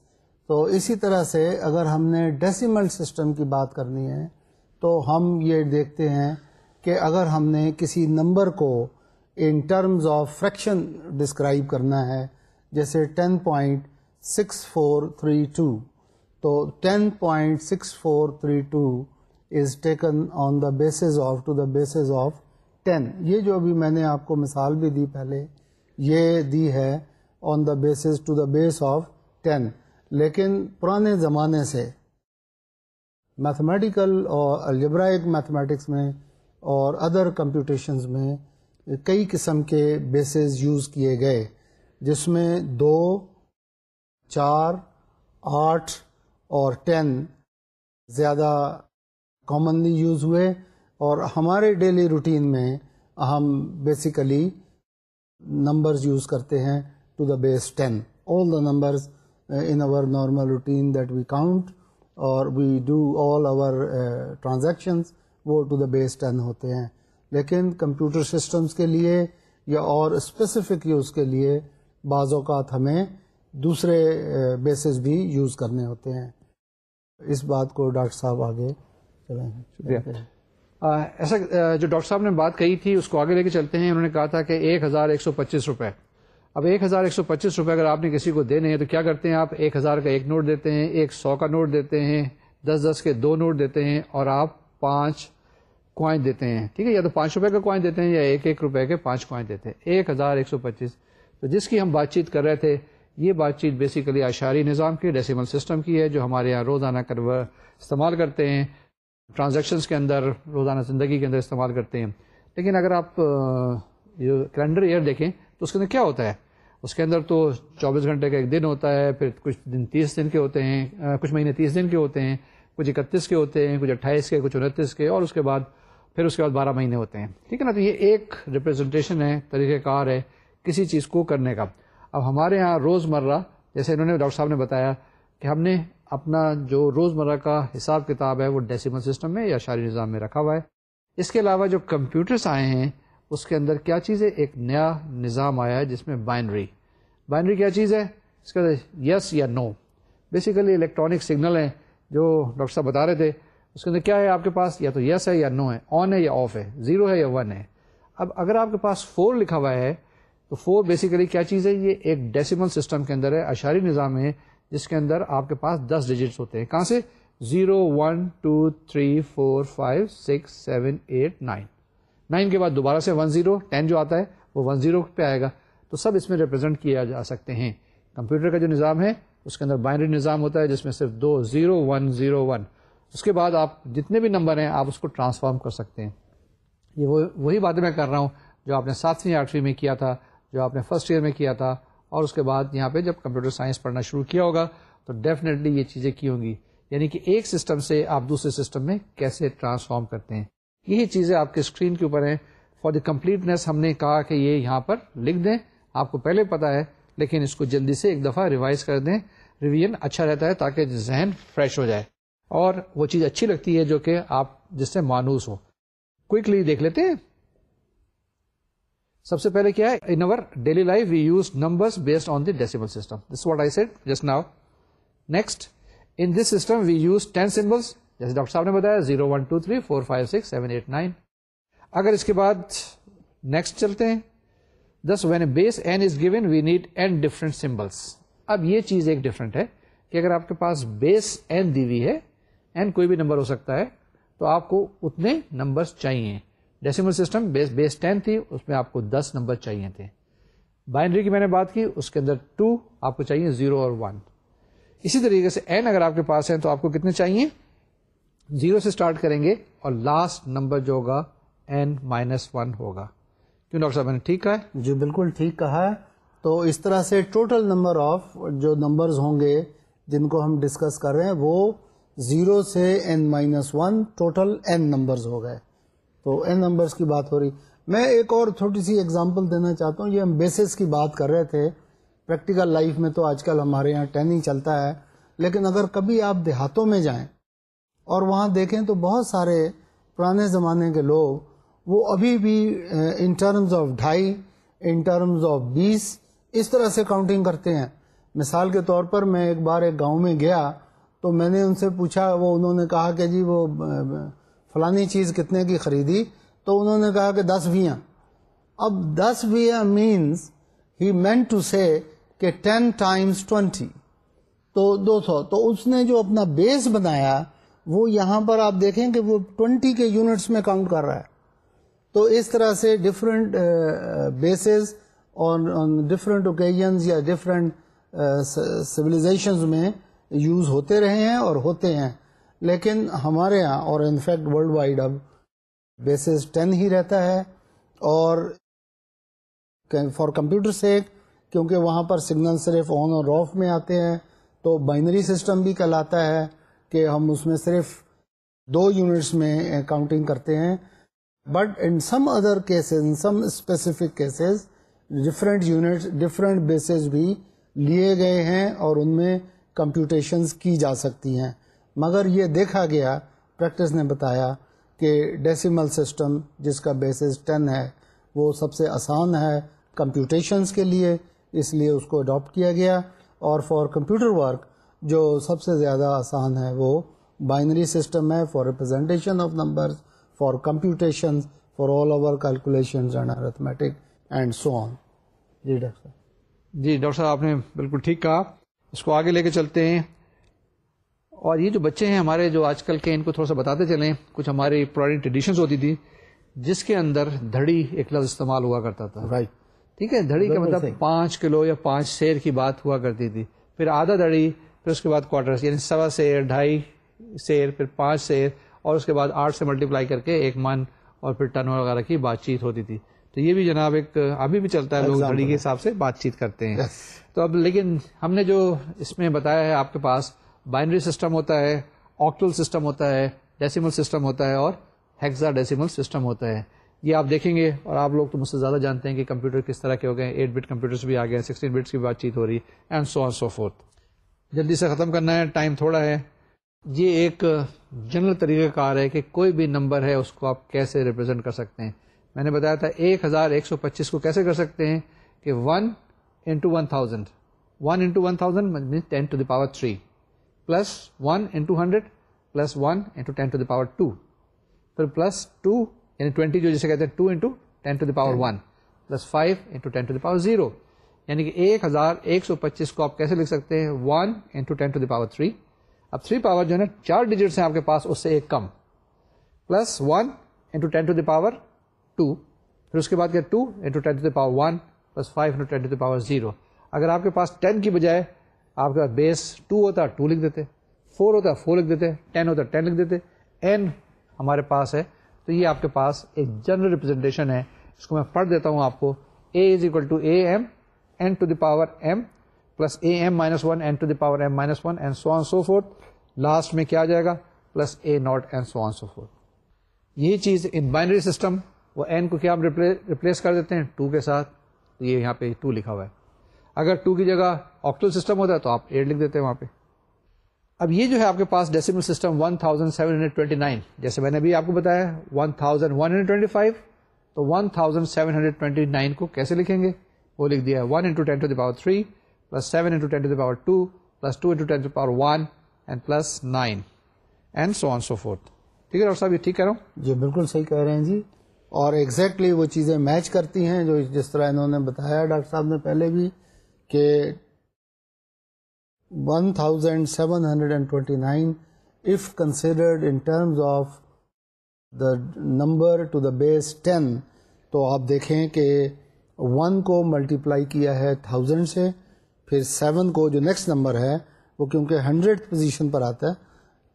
تو اسی طرح سے اگر ہم نے ڈیسیمل سسٹم کی بات کرنی ہے، تو ہم یہ دیکھتے ہیں کہ اگر ہم نے کسی نمبر کو in terms of fraction describe کرنا ہے، جیسے ten point six four three two تو ten point six four three two is taken on the basis of to the basis of ten یہ جو ابھی میں نے آپ کو مثال بھی دی پہلے، یہ دی ہے on the basis to the base of ten لیکن پرانے زمانے سے میتھمیٹیکل اور الجبرائک میتھمیٹکس میں اور ادر کمپیوٹیشنز میں کئی قسم کے بیسز یوز کیے گئے، جس میں دو، چار، آٹھ اور ٹین زیادہ کامنلی یوز ہوئے اور ہمارے ڈیلی روٹین میں ہم بیسیکلی نمبرز یوز کرتے ہیں to the base ten all the numbers in our normal routine that we count اور we do all our transactions وہ ٹو دا بیس ٹین ہوتے ہیں. لیکن کمپیوٹر سسٹمز کے لیے یا اور اسپیسیفک یوز کے لیے بعض اوقات ہمیں دوسرے uh, بیسز بھی یوز کرنے ہوتے ہیں. اس بات کو ڈاکٹر صاحب آگے شکریہ۔ ایسا جو ڈاکٹر صاحب نے بات کہی تھی اس کو آگے لے کے چلتے ہیں۔ انہوں نے کہا تھا کہ ایک ہزار ایک سو پچیس روپے۔ اب ایک ہزار ایک سو پچیس روپے اگر آپ نے کسی کو دینے ہیں تو کیا کرتے ہیں آپ؟ ایک ہزار کا ایک نوٹ دیتے ہیں ایک سو کا نوٹ دیتے ہیں دس دس کے دو نوٹ دیتے ہیں اور آپ پانچ کوائن دیتے ہیں۔ ٹھیک ہے یا تو پانچ روپے کا کوائن دیتے ہیں یا ایک ایک روپے کے پانچ کوائن دیتے ہیں۔ ایک ہزار ایک سو پچیس۔ تو جس کی ہم بات چیت کر رہے تھے یہ بات چیت بیسیکلی اشاری نظام کی ڈیسیمل سسٹم کی ہے جو ہمارے یہاں روزانہ کرو استعمال کرتے ہیں۔ ٹرانزیکشنس کے اندر، روزانہ زندگی کے اندر استعمال کرتے ہیں۔ لیکن اگر آپ یہ کیلنڈر ایئر دیکھیں، تو اس کے اندر کیا ہوتا ہے؟ اس کے اندر تو چوبیس گھنٹے کا ایک دن ہوتا ہے، پھر کچھ دن تیس دن کے ہوتے ہیں کچھ مہینے تیس دن کے ہوتے ہیں، کچھ اکتیس کے ہوتے ہیں، کچھ اٹھائیس کے، کچھ انتیس کے، اور اس کے بعد پھر اس کے بعد بارہ مہینے ہوتے ہیں۔ ٹھیک ہے نا؟ تو یہ ایک ریپرزنٹیشن ہے، طریقہ کار ہے کسی چیز کو کرنے کا۔ اب ہمارے یہاں روز مرہ جیسے انہوں نے ڈاکٹر صاحب نے بتایا کہ ہم نے اپنا جو روز مرہ کا حساب کتاب ہے وہ ڈیسیمل سسٹم میں یا شاری نظام میں رکھا ہوا ہے۔ اس کے علاوہ جو کمپیوٹرس آئے ہیں، اس کے اندر کیا چیز ہے؟ ایک نیا نظام آیا ہے جس میں بائنری بائنری کیا چیز ہے؟ اس کے اندر یس یا نو بیسیکلی الیکٹرانک سگنل ہیں، جو ڈاکٹر صاحب بتا رہے تھے۔ اس کے اندر کیا ہے آپ کے پاس؟ یا تو یس ہے یا نو ہے۔ آن ہے یا آف ہے۔ زیرو ہے یا ون ہے۔ اب اگر آپ کے پاس فور لکھا ہوا ہے، تو فور بیسیکلی کیا چیز ہے؟ یہ ایک ڈیسیمل سسٹم کے اندر ہے، اشاری نظام ہے۔ جس کے اندر آپ کے پاس دس ڈیجٹس ہوتے ہیں۔ کہاں سے؟ Zero, one, two, three, four, five, six, seven, eight, nine. Nine کے بعد دوبارہ سے ون زیرو، ٹین جو آتا ہے، وہ ون زیرو پہ آئے گا۔ تو سب اس میں ریپرزینٹ کیا جا سکتے ہیں۔ کمپیوٹر کا جو نظام ہے، اس کے اندر بائنری نظام ہوتا ہے، جس میں صرف دو، زیرو، ون زیرو، ون۔ اس کے بعد آپ جتنے بھی نمبر ہیں، آپ اس کو ٹرانسفارم کر سکتے ہیں۔ یہ وہی باتیں میں کر رہا ہوں جو آپ نے ساتویں آٹھویں میں کیا تھا، جو آپ نے فرسٹ ایئر میں کیا تھا۔ اور اس کے بعد یہاں پہ جب کمپیوٹر سائنس پڑھنا شروع کیا ہوگا تو ڈیفینیٹلی یہ چیزیں کی ہوں گی۔ یعنی کہ ایک سسٹم سے آپ دوسرے سسٹم میں کیسے ٹرانسفارم کرتے ہیں۔ یہی چیزیں آپ کے اسکرین کے اوپر ہیں۔ فار دی کمپلیٹنیس ہم نے کہا کہ یہ یہاں پر لکھ دیں۔ آپ کو پہلے پتا ہے، لیکن اس کو جلدی سے ایک دفعہ ریوائز کر دیں۔ ریویژن اچھا رہتا ہے تاکہ ذہن فریش ہو جائے۔ اور وہ چیز اچھی لگتی ہے جو کہ آپ جس سے مانوس ہو کوئکلی دیکھ لیتے ہیں۔ سب سے پہلے کیا ہے؟ In over daily life we use number based on the decimal system this what I said just now next in this system we use ten symbols جیسے ڈاکٹر صاحب نے بتایا zero one two three four five six seven eight nine اگر اس کے بعد نیکسٹ چلتے ہیں this when base n is given we need n different symbols اب یہ چیز ایک ڈفرنٹ ہے کہ اگر آپ کے پاس بیس این دی ہوئی ہے این کوئی بھی نمبر ہو سکتا ہے تو آپ کو اتنے نمبر چاہیے decimal system base base ten تھی اس میں آپ کو دس نمبر چاہیے تھے بائنڈری کی میں نے بات کی اس کے اندر ٹو آپ کو چاہیے زیرو اور ون اسی طریقے سے این اگر آپ کے پاس ہے تو آپ کو کتنے چاہیے زیرو سے اسٹارٹ کریں گے اور لاسٹ نمبر جو ہوگا این مائنس ون ہوگا کیوں ڈاکٹر صاحب نے ٹھیک کہا ہے جی بالکل ٹھیک کہا ہے۔ تو اس طرح سے ٹوٹل نمبر آف جو نمبرز ہوں گے جن کو ہم ڈسکس کر رہے ہیں، وہ زیرو سے n minus one total n numbers ہو گئے۔ تو این نمبرز کی بات ہو رہی۔ میں ایک اور چھوٹی سی ایگزامپل دینا چاہتا ہوں، یہ ہم بیسس کی بات کر رہے تھے۔ پریکٹیکل لائف میں تو آج کل ہمارے یہاں ٹیننگ چلتا ہے، لیکن اگر کبھی آپ دیہاتوں میں جائیں اور وہاں دیکھیں تو بہت سارے پرانے زمانے کے لوگ وہ ابھی بھی ان ٹرمز آف ڈھائی ان ٹرمز آف بیس، اس طرح سے کاؤنٹنگ کرتے ہیں۔ مثال کے طور پر میں ایک بار ایک گاؤں میں گیا تو میں نے ان سے پوچھا، وہ انہوں نے کہا کہ جی وہ فلانی چیز کتنے کی خریدی؟ تو انہوں نے کہا کہ دس ویاں اب دس ویاں مینس ہی مین ٹو سے کہ ٹین ٹائمس ٹوینٹی تو دو سو۔ تو اس نے جو اپنا بیس بنایا، وہ یہاں پر آپ دیکھیں کہ وہ ٹوینٹی کے یونٹس میں کاؤنٹ کر رہا ہے۔ تو اس طرح سے ڈفرینٹ بیسز اور ڈفرینٹ اوکیزنز یا ڈفرینٹ سولیزیشنز uh, میں یوز ہوتے رہے ہیں اور ہوتے ہیں۔ لیکن ہمارے ہاں اور انفیکٹ ورلڈ وائڈ اب بیسز ٹین ہی رہتا ہے اور فار کمپیوٹر سے کیونکہ وہاں پر سگنل صرف آن اور آف میں آتے ہیں، تو بائنری سسٹم بھی کہلاتا ہے کہ ہم اس میں صرف دو یونٹس میں کاؤنٹنگ کرتے ہیں۔ But in some other cases in some specific cases different unit different bases بھی لیے گئے ہیں اور ان میں کمپیوٹیشنز کی جا سکتی ہیں۔ مگر یہ دیکھا گیا پریکٹس نے بتایا کہ ڈیسیمل سسٹم جس کا بیسس ٹین ہے، وہ سب سے آسان ہے کمپیوٹیشنز کے لیے، اس لیے اس کو اڈاپٹ کیا گیا اور فار کمپیوٹر ورک جو سب سے زیادہ آسان ہے، وہ بائنری سسٹم ہے for representation of number for computation for all over calculation and arithmetic and so on G doctor صاحب۔ جی ڈاکٹر صاحب، آپ نے بالکل ٹھیک کہا۔ اس کو آگے لے کے چلتے ہیں۔ اور یہ جو بچے ہیں ہمارے جو آج کل کے ان کو تھوڑا سا بتاتے چلیں۔ کچھ ہماری پرانی ٹریڈیشنز ہوتی تھی جس کے اندر دھڑی ایک لفظ استعمال ہوا کرتا تھا۔ رائٹ ٹھیک ہے دھڑی کا مطلب پانچ کلو یا پانچ شیر کی بات ہوا کرتی تھی۔ پھر آدھا دھڑی پھر اس کے بعد کوارٹر یعنی سوا شیر ڈھائی شیر پھر پانچ شیر اور اس کے بعد آٹھ سے ملٹیپلائی کر کے ایک من اور پھر ٹن وغیرہ کی بات چیت ہوتی تھی۔ تو یہ بھی جناب ایک ابھی بھی چلتا ہے لوگ گھڑی کے حساب سے بات چیت کرتے ہیں۔ تو اب لیکن ہم نے جو اس میں بتایا ہے آپ کے پاس بائنری سسٹم ہوتا ہے، آکٹل سسٹم ہوتا ہے، ڈیسیمل سسٹم ہوتا ہے اور ہیگزا ڈیسیمل سسٹم ہوتا ہے۔ یہ آپ دیکھیں گے اور آپ لوگ تو مجھ سے زیادہ جانتے ہیں کہ کمپیوٹر کس طرح کے ہو گئے ایٹ بٹ کمپیوٹر بھی آ گئے سکسٹین بٹس کی بات چیت ہو رہی ہے and so on so fourth جلدی سے ختم کرنا ہے، ٹائم تھوڑا ہے۔ یہ ایک جنرل طریقہ کار ہے کہ کوئی بھی نمبر ہے، اس کو آپ کیسے ریپرزینٹ کر سکتے ہیں۔ میں نے بتایا تھا، ایک ہزار ایک سو پچیس کو کیسے کر سکتے ہیں کہ one into one thousand one into one thousand ten to the power three plus one into hundred plus one into ten to the power two پھر پلس ٹو یعنی ٹوینٹی جو جسے کہتے ہیں two into ten to the power one plus five into ten to the power zero یعنی کہ ایک ہزار ایک سو پچیس کو آپ کیسے لکھ سکتے ہیں one into ten to the power three اب تھری پاور جو ہے نا چار ڈیجٹس ہیں آپ کے پاس اس سے ایک کم plus one into ten to the power two پھر اس کے بعد کیا two into ten to the power one plus five into ten to the power zero اگر آپ کے پاس ٹین کی بجائے آپ کے پاس بیس، ٹو ہوتا ہے، ٹو لکھ دیتے، فور ہوتا ہے، فور لکھ دیتے، ٹین ہوتا ہے، ٹین لکھ دیتے، این ہمارے پاس ہے۔ تو یہ آپ کے پاس ایک جنرل ریپرزینٹیشن ہے۔ اس کو میں پڑھ دیتا ہوں آپ کو۔ A is equal to a m n to the power m plus a m minus one n to the power m minus one and so on so forth last میں کیا آ جائے گا؟ Plus a naught and so on so forth یہ چیز ان بائنری سسٹم وہ این کو کیا ہم ریپلیس کر دیتے ہیں؟ ٹو کے ساتھ۔ یہ یہاں پہ ٹو لکھا ہوا ہے۔ اگر ٹو کی جگہ آکٹل سسٹم ہوتا ہے تو آپ ایٹ لکھ دیتے ہیں وہاں پہ۔ اب یہ جو ہے آپ کے پاس ڈیسیمل سسٹم 1729 جیسے میں نے بھی آپ کو بتایا 1125 تو 1729 کو کیسے لکھیں گے؟ وہ لکھ دیا ہے one into ten to the power three plus seven into ten to the power two plus two into ten to power one and plus nine and so on so forth ٹھیک ہے ڈاکٹر صاحب، یہ ٹھیک کہہ رہا ہوں؟ جی بالکل صحیح کہہ رہے ہیں جی۔ اور ایگزیکٹلی exactly وہ چیزیں میچ کرتی ہیں جو جس طرح انہوں نے بتایا ڈاکٹر صاحب نے پہلے بھی۔ کہ 1729 if considered in terms of the number to the base 10 تو آپ دیکھیں کہ 1 کو ملٹیپلائی کیا ہے 1000 سے، پھر 7 کو جو نیکسٹ نمبر ہے، وہ کیونکہ ہنڈریڈ پوزیشن پر آتا ہے،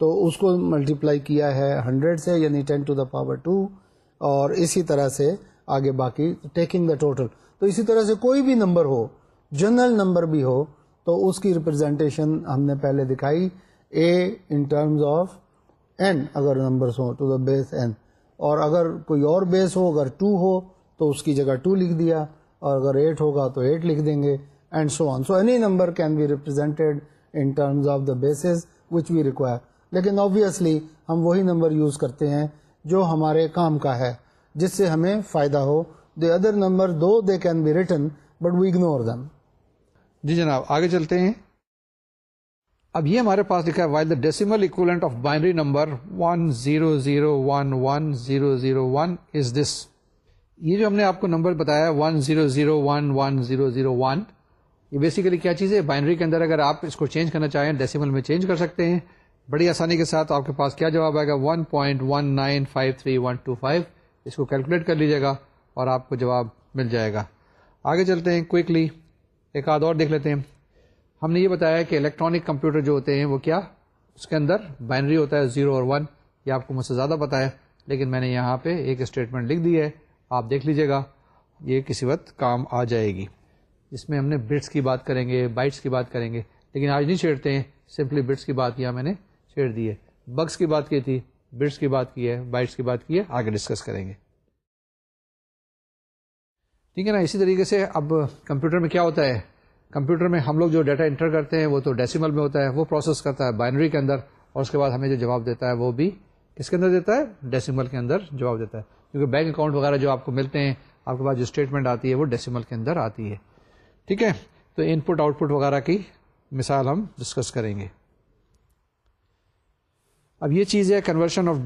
تو اس کو ملٹیپلائی کیا ہے 100 سے یعنی 10 ٹو دا پاور 2 اور اسی طرح سے آگے باقی ٹیکنگ دا ٹوٹل تو اسی طرح سے کوئی بھی نمبر ہو جنرل نمبر بھی ہو تو اس کی ریپرزینٹیشن ہم نے پہلے دکھائی. A in terms of n اگر نمبرس ہوں ٹو دا بیس این اور اگر کوئی اور بیس ہو، اگر ٹو ہو، تو اس کی جگہ ٹو لکھ دیا. اور اگر ایٹ ہوگا تو ایٹ لکھ دیں گے and so on so any number can be represented in terms of the bases which we require لیکن آبویسلی ہم وہی نمبر یوز کرتے ہیں جو ہمارے کام کا ہے، جس سے ہمیں فائدہ ہو. The other number do they can be written but we ignore them جی جناب، آگے چلتے ہیں۔ اب یہ ہمارے پاس لکھا ہے while the decimal equivalent of binary number one zero zero one one zero zero one is this یہ جو ہم نے آپ کو نمبر بتایا one zero zero one one zero zero one یہ بیسیکلی کیا چیز ہے؟ بائنری کے اندر اگر آپ اس کو چینج کرنا چاہیں ڈیسیمل میں چینج کر سکتے ہیں۔ بڑی آسانی کے ساتھ آپ کے پاس کیا جواب آئے گا؟ One point one nine five three one two five اس کو کیلکولیٹ کر لیجیے گا اور آپ کو جواب مل جائے گا۔ آگے چلتے ہیں کوئکلی ایک آدھ اور دیکھ لیتے ہیں۔ ہم نے یہ بتایا کہ الیکٹرانک کمپیوٹر جو ہوتے ہیں وہ کیا؟ اس کے اندر بائنری ہوتا ہے زیرو اور ون یہ آپ کو مجھ سے زیادہ پتا ہے، لیکن میں نے یہاں پہ ایک اسٹیٹمنٹ لکھ دی ہے۔ آپ دیکھ لیجیے گا، یہ کسی وقت کام آ جائے گی۔ جس میں ہم نے بٹس کی بات کریں گے بائٹس کی بات کریں گے، لیکن آج نہیں چھیڑتے ہیں سمپلی بٹس کی بات کیا میں نے چھیڑ دی ہے۔ بگس کی بات کی تھی بٹس کی بات کی ہے بائٹس کی بات کی ہے، آگے ڈسکس کریں گے۔ ٹھیک ہے نا، اسی طریقے سے اب کمپیوٹر میں کیا ہوتا ہے؟ کمپیوٹر میں ہم لوگ جو ڈیٹا انٹر کرتے ہیں، وہ تو ڈیسیمل میں ہوتا ہے، وہ پروسیس کرتا ہے بائنری کے اندر، اور اس کے بعد ہمیں جو جواب دیتا ہے، وہ بھی کس کے اندر دیتا ہے؟ ڈیسیمل کے اندر جواب دیتا ہے۔ کیونکہ بینک اکاؤنٹ وغیرہ جو آپ کو ملتے ہیں، آپ کے پاس جو اسٹیٹمنٹ آتی ہے، وہ ڈیسیمل کے اندر آتی ہے۔ ٹھیک ہے؟ تو ان پٹ آؤٹ پٹ وغیرہ کی مثال ہم ڈسکس کریں گے۔ اب یہ چیز ہے conversion of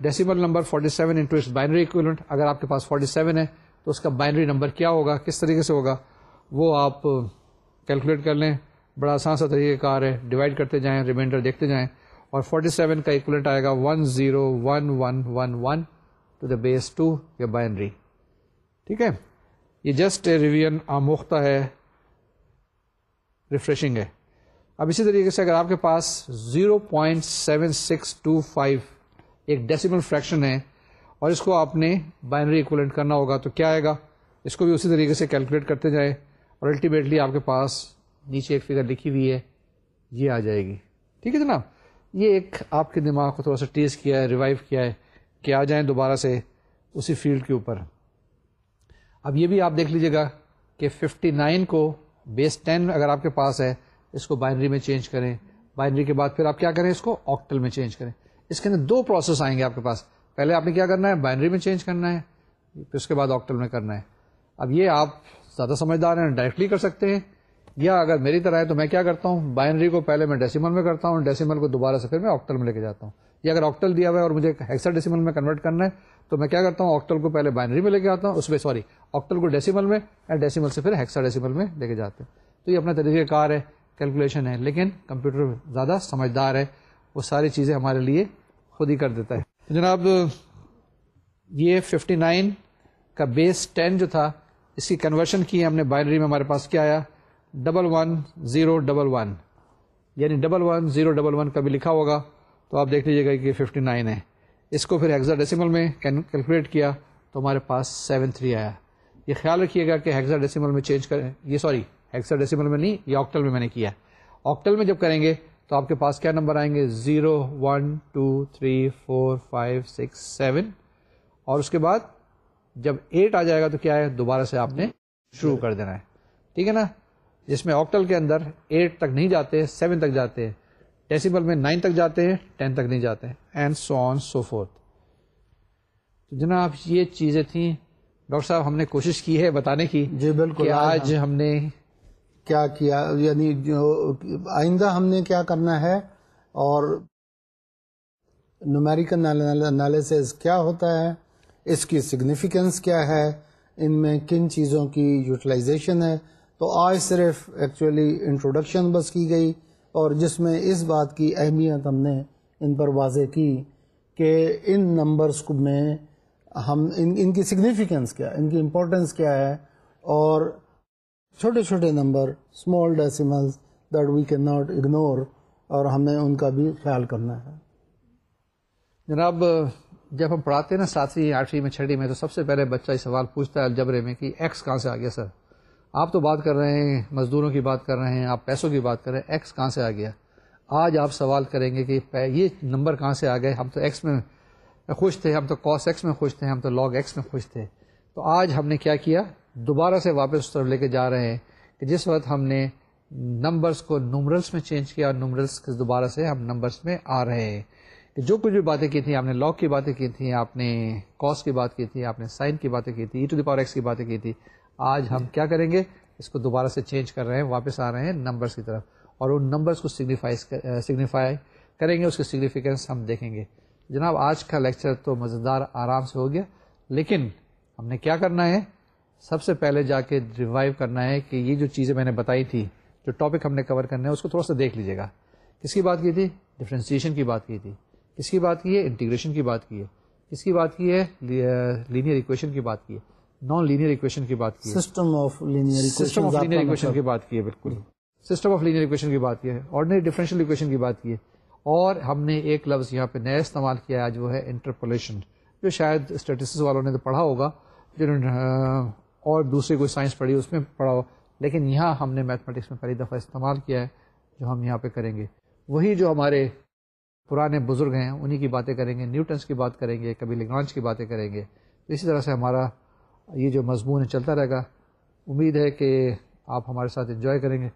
decimal number 47 seven into binary equivalent اگر آپ کے پاس 47 ہے تو اس کا بائنری نمبر کیا ہوگا؟ کس طریقے سے ہوگا؟ وہ آپ کیلکولیٹ کر لیں۔ بڑا آسان سا طریقہ کار ہے۔ ڈیوائڈ کرتے جائیں ریمائنڈر دیکھتے جائیں۔ اور 47 سیون کا ایکولنٹ آئے گا one zero one one one one to the base two یا بائنری ٹھیک ہے؟ یہ جسٹ ریویژن آموختہ ہے۔ ریفریشنگ ہے۔ اب اسی طریقے سے اگر آپ کے پاس zero point seven six two five ایک ڈیسیمل فریکشن ہے اور اس کو آپ نے بائنری اکولنٹ کرنا ہوگا تو کیا آئے گا؟ اس کو بھی اسی طریقے سے کیلکولیٹ کرتے جائیں اور الٹیمیٹلی آپ کے پاس نیچے ایک فگر لکھی ہوئی ہے، یہ آ جائے گی۔ ٹھیک ہے جناب؟ یہ ایک آپ کے دماغ کو تھوڑا سا ٹیز کیا ہے ریوائو کیا ہے کہ آ جائیں دوبارہ سے اسی فیلڈ کے اوپر۔ اب یہ بھی آپ دیکھ لیجیے گا کہ 59 کو بیس 10 اگر آپ کے پاس ہے، اس کو بائنری میں چینج کریں۔ بائنری کے بعد پھر آپ کیا کریں؟ اس کو آکٹل میں چینج کریں۔ اس کے اندر دو پروسیس آئیں گے آپ کے پاس۔ پہلے آپ نے کیا کرنا ہے؟ بائنری میں چینج کرنا ہے، پھر اس کے بعد آکٹل میں کرنا ہے۔ اب یہ آپ زیادہ سمجھدار ہیں، ڈائریکٹلی کر سکتے ہیں۔ یا اگر میری طرح ہے تو میں کیا کرتا ہوں؟ بائنری کو پہلے میں ڈیسیمل میں کرتا ہوں، ڈیسیمل کو دوبارہ سے پھر میں آکٹل میں لے کے جاتا ہوں۔ یا اگر آکٹل دیا ہوا ہے اور مجھے ہیکسا ڈیسیمل میں کنورٹ کرنا ہے، تو میں کیا کرتا ہوں؟ آکٹل کو پہلے بائنری میں لے کے آتا ہوں۔ اس میں سوری، آکٹل کو ڈیسیمل میں یا ڈیسیمل سے پھر ہیکسا ڈیسیمل میں لے کے جاتے ہیں۔ تو یہ اپنا طریقہ کار ہے، کیلکولیشن ہے، لیکن کمپیوٹر زیادہ سمجھدار ہے۔ وہ ساری چیزیں ہمارے لیے خود ہی کر دیتا ہے۔ جناب، یہ 59 کا بیس 10 جو تھا، اس کی کنورشن کی ہم نے بائنری میں ہمارے پاس کیا آیا double one zero double one یعنی double one zero double one کا بھی لکھا ہوگا، تو آپ دیکھ لیجیے گا کہ ففٹی نائن ہے۔ اس کو پھر ایگزا ڈیسیمل میں کیلکولیٹ کیا، تو ہمارے پاس سیون تھری آیا۔ یہ خیال رکھیے گا کہ ہیگزا ڈیسیمل میں چینج کریں، یہ سوری ہیگزا ڈیسیمل میں نہیں، یہ آکٹل میں میں نے کیا۔ آکٹل میں جب کریں گے تو آپ کے پاس کیا نمبر آئیں گے؟ Zero one two three four five six seven. اور اس کے بعد جب ایٹ آ جائے گا تو کیا ہے؟ دوبارہ سے آپ نے شروع کر دینا ہے۔ ٹھیک ہے نا؟ جس میں آکٹل کے اندر ایٹ تک نہیں جاتے سیون تک جاتے ہیں ڈیسیبل میں نائن تک جاتے ہیں ٹین تک نہیں جاتے and so on so fourth جناب یہ چیزیں تھیں۔ ڈاکٹر صاحب ہم نے کوشش کی ہے بتانے کی جی بالکل۔ آج ہم نے کیا کیا یعنی جو آئندہ ہم نے کیا کرنا ہے اور نومیریکل انالیسز کیا ہوتا ہے، اس کی سگنیفیکینس کیا ہے، ان میں کن چیزوں کی یوٹیلائزیشن ہے۔ تو آج صرف ایکچولی انٹروڈکشن بس کی گئی اور جس میں اس بات کی اہمیت ہم نے ان پر واضح کی کہ ان نمبرس میں ہم، ان ان کی سگنیفیکینس کیا، ان کی امپورٹنس کیا ہے اور چھوٹے چھوٹے number small decimals that we can not ignore اور ہمیں ان کا بھی خیال کرنا ہے۔ جناب، جب ہم پڑھاتے ہیں نا ساتویں، آٹھویں میں چھٹی میں، تو سب سے پہلے بچہ یہ سوال پوچھتا ہے الجبرے میں کہ ایکس کہاں سے آ گیا سر؟ آپ تو بات کر رہے ہیں، مزدوروں کی بات کر رہے ہیں، آپ پیسوں کی بات کر رہے ہیں ایکس کہاں سے آ گیا؟ آج آپ سوال کریں گے کہ یہ نمبر کہاں سے آ گئے؟ ہم تو ایکس میں خوش تھے، ہم تو کاس ایکس میں خوش تھے، ہم تو لاگ ایکس میں خوش تھے۔ تو آج ہم نے کیا کیا؟ دوبارہ سے واپس اس طرف لے کے جا رہے ہیں کہ جس وقت ہم نے نمبرس کو نمبرلس میں چینج کیا اور نمبرلس کے دوبارہ سے ہم نمبرس میں آ رہے ہیں کہ جو کچھ بھی باتیں کی تھیں، آپ نے لاگ کی باتیں کی تھیں، آپ نے کاس کی بات کی تھی، آپ نے سائن کی باتیں کی تھی e to the power x کی باتیں کی تھی، آج ہم کیا کریں گے؟ اس کو دوبارہ سے چینج کر رہے ہیں، واپس آ رہے ہیں نمبرس کی طرف اور ان نمبرس کو سگنیفائی سگنیفائی کریں گے، اس کی سگنیفیکینس ہم دیکھیں گے۔ جناب، آج کا لیکچر تو مزیدار آرام سے ہو گیا، لیکن ہم نے کیا کرنا ہے؟ سب سے پہلے جا کے ریوائو کرنا ہے کہ یہ جو چیزیں میں نے بتائی تھی جو ٹاپک ہم نے کور کرنا ہے اس کو تھوڑا سا دیکھ لیجیے گا کس کی بات کی تھی ڈفرینسیشن کی بات کی تھی کس کی بات کی ہے انٹیگریشن کی بات کی ہے کس کی بات کی ہے لینئر اکویشن کی بات کی ہے نان لینئر اکویشن کی بات کی system of system of linear equation کی بات کی ہے بالکل سسٹم آف لینئر اکویشن کی بات کی ہے آرڈنری ڈیفرنشیل اکویشن کی بات کی ہے اور ہم نے ایک لفظ یہاں پہ نیا استعمال کیا ہے آج وہ ہے انٹرپولیشن جو شاید اسٹیٹس والوں نے تو پڑھا ہوگا جنہوں نے اور دوسری کوئی سائنس پڑھی اس میں پڑھا ہو لیکن یہاں ہم نے میتھمیٹکس میں پہلی دفعہ استعمال کیا ہے جو ہم یہاں پہ کریں گے۔ وہی جو ہمارے پرانے بزرگ ہیں انہی کی باتیں کریں گے نیوٹنس کی بات کریں گے کبھی لگانچ کی باتیں کریں گے۔ اسی طرح سے ہمارا یہ جو مضمون ہے چلتا رہے گا۔ امید ہے کہ آپ ہمارے ساتھ انجوائے کریں گے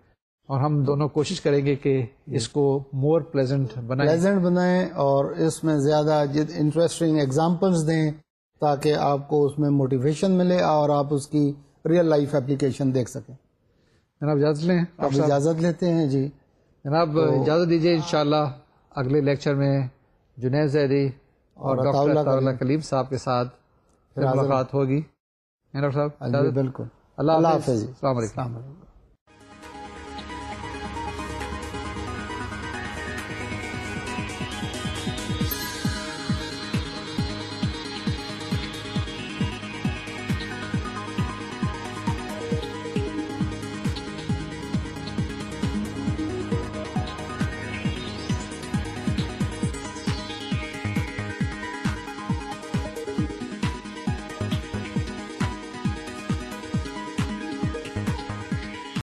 اور ہم دونوں کوشش کریں گے کہ اس کو مور پلیزنٹ بنائیں۔ پلیزنٹ بنائیں اور اس میں زیادہ انٹرسٹنگ ایگزامپلس دیں۔ تاکہ آپ کو اس میں موٹیویشن ملے اور آپ اس کی ریئل لائف اپلیکیشن دیکھ سکیں۔ جناب اجازت لیں؟ آپ اجازت لیتے ہیں؟ جی۔ جناب اجازت دیجیے انشاءاللہ اگلے لیکچر میں جنید زیدی اور ڈاکٹر کلیم صاحب کے ساتھ ملاقات ہوگی۔ ڈاکٹر صاحب بالکل۔ اللہ حافظ۔ السلام علیکم۔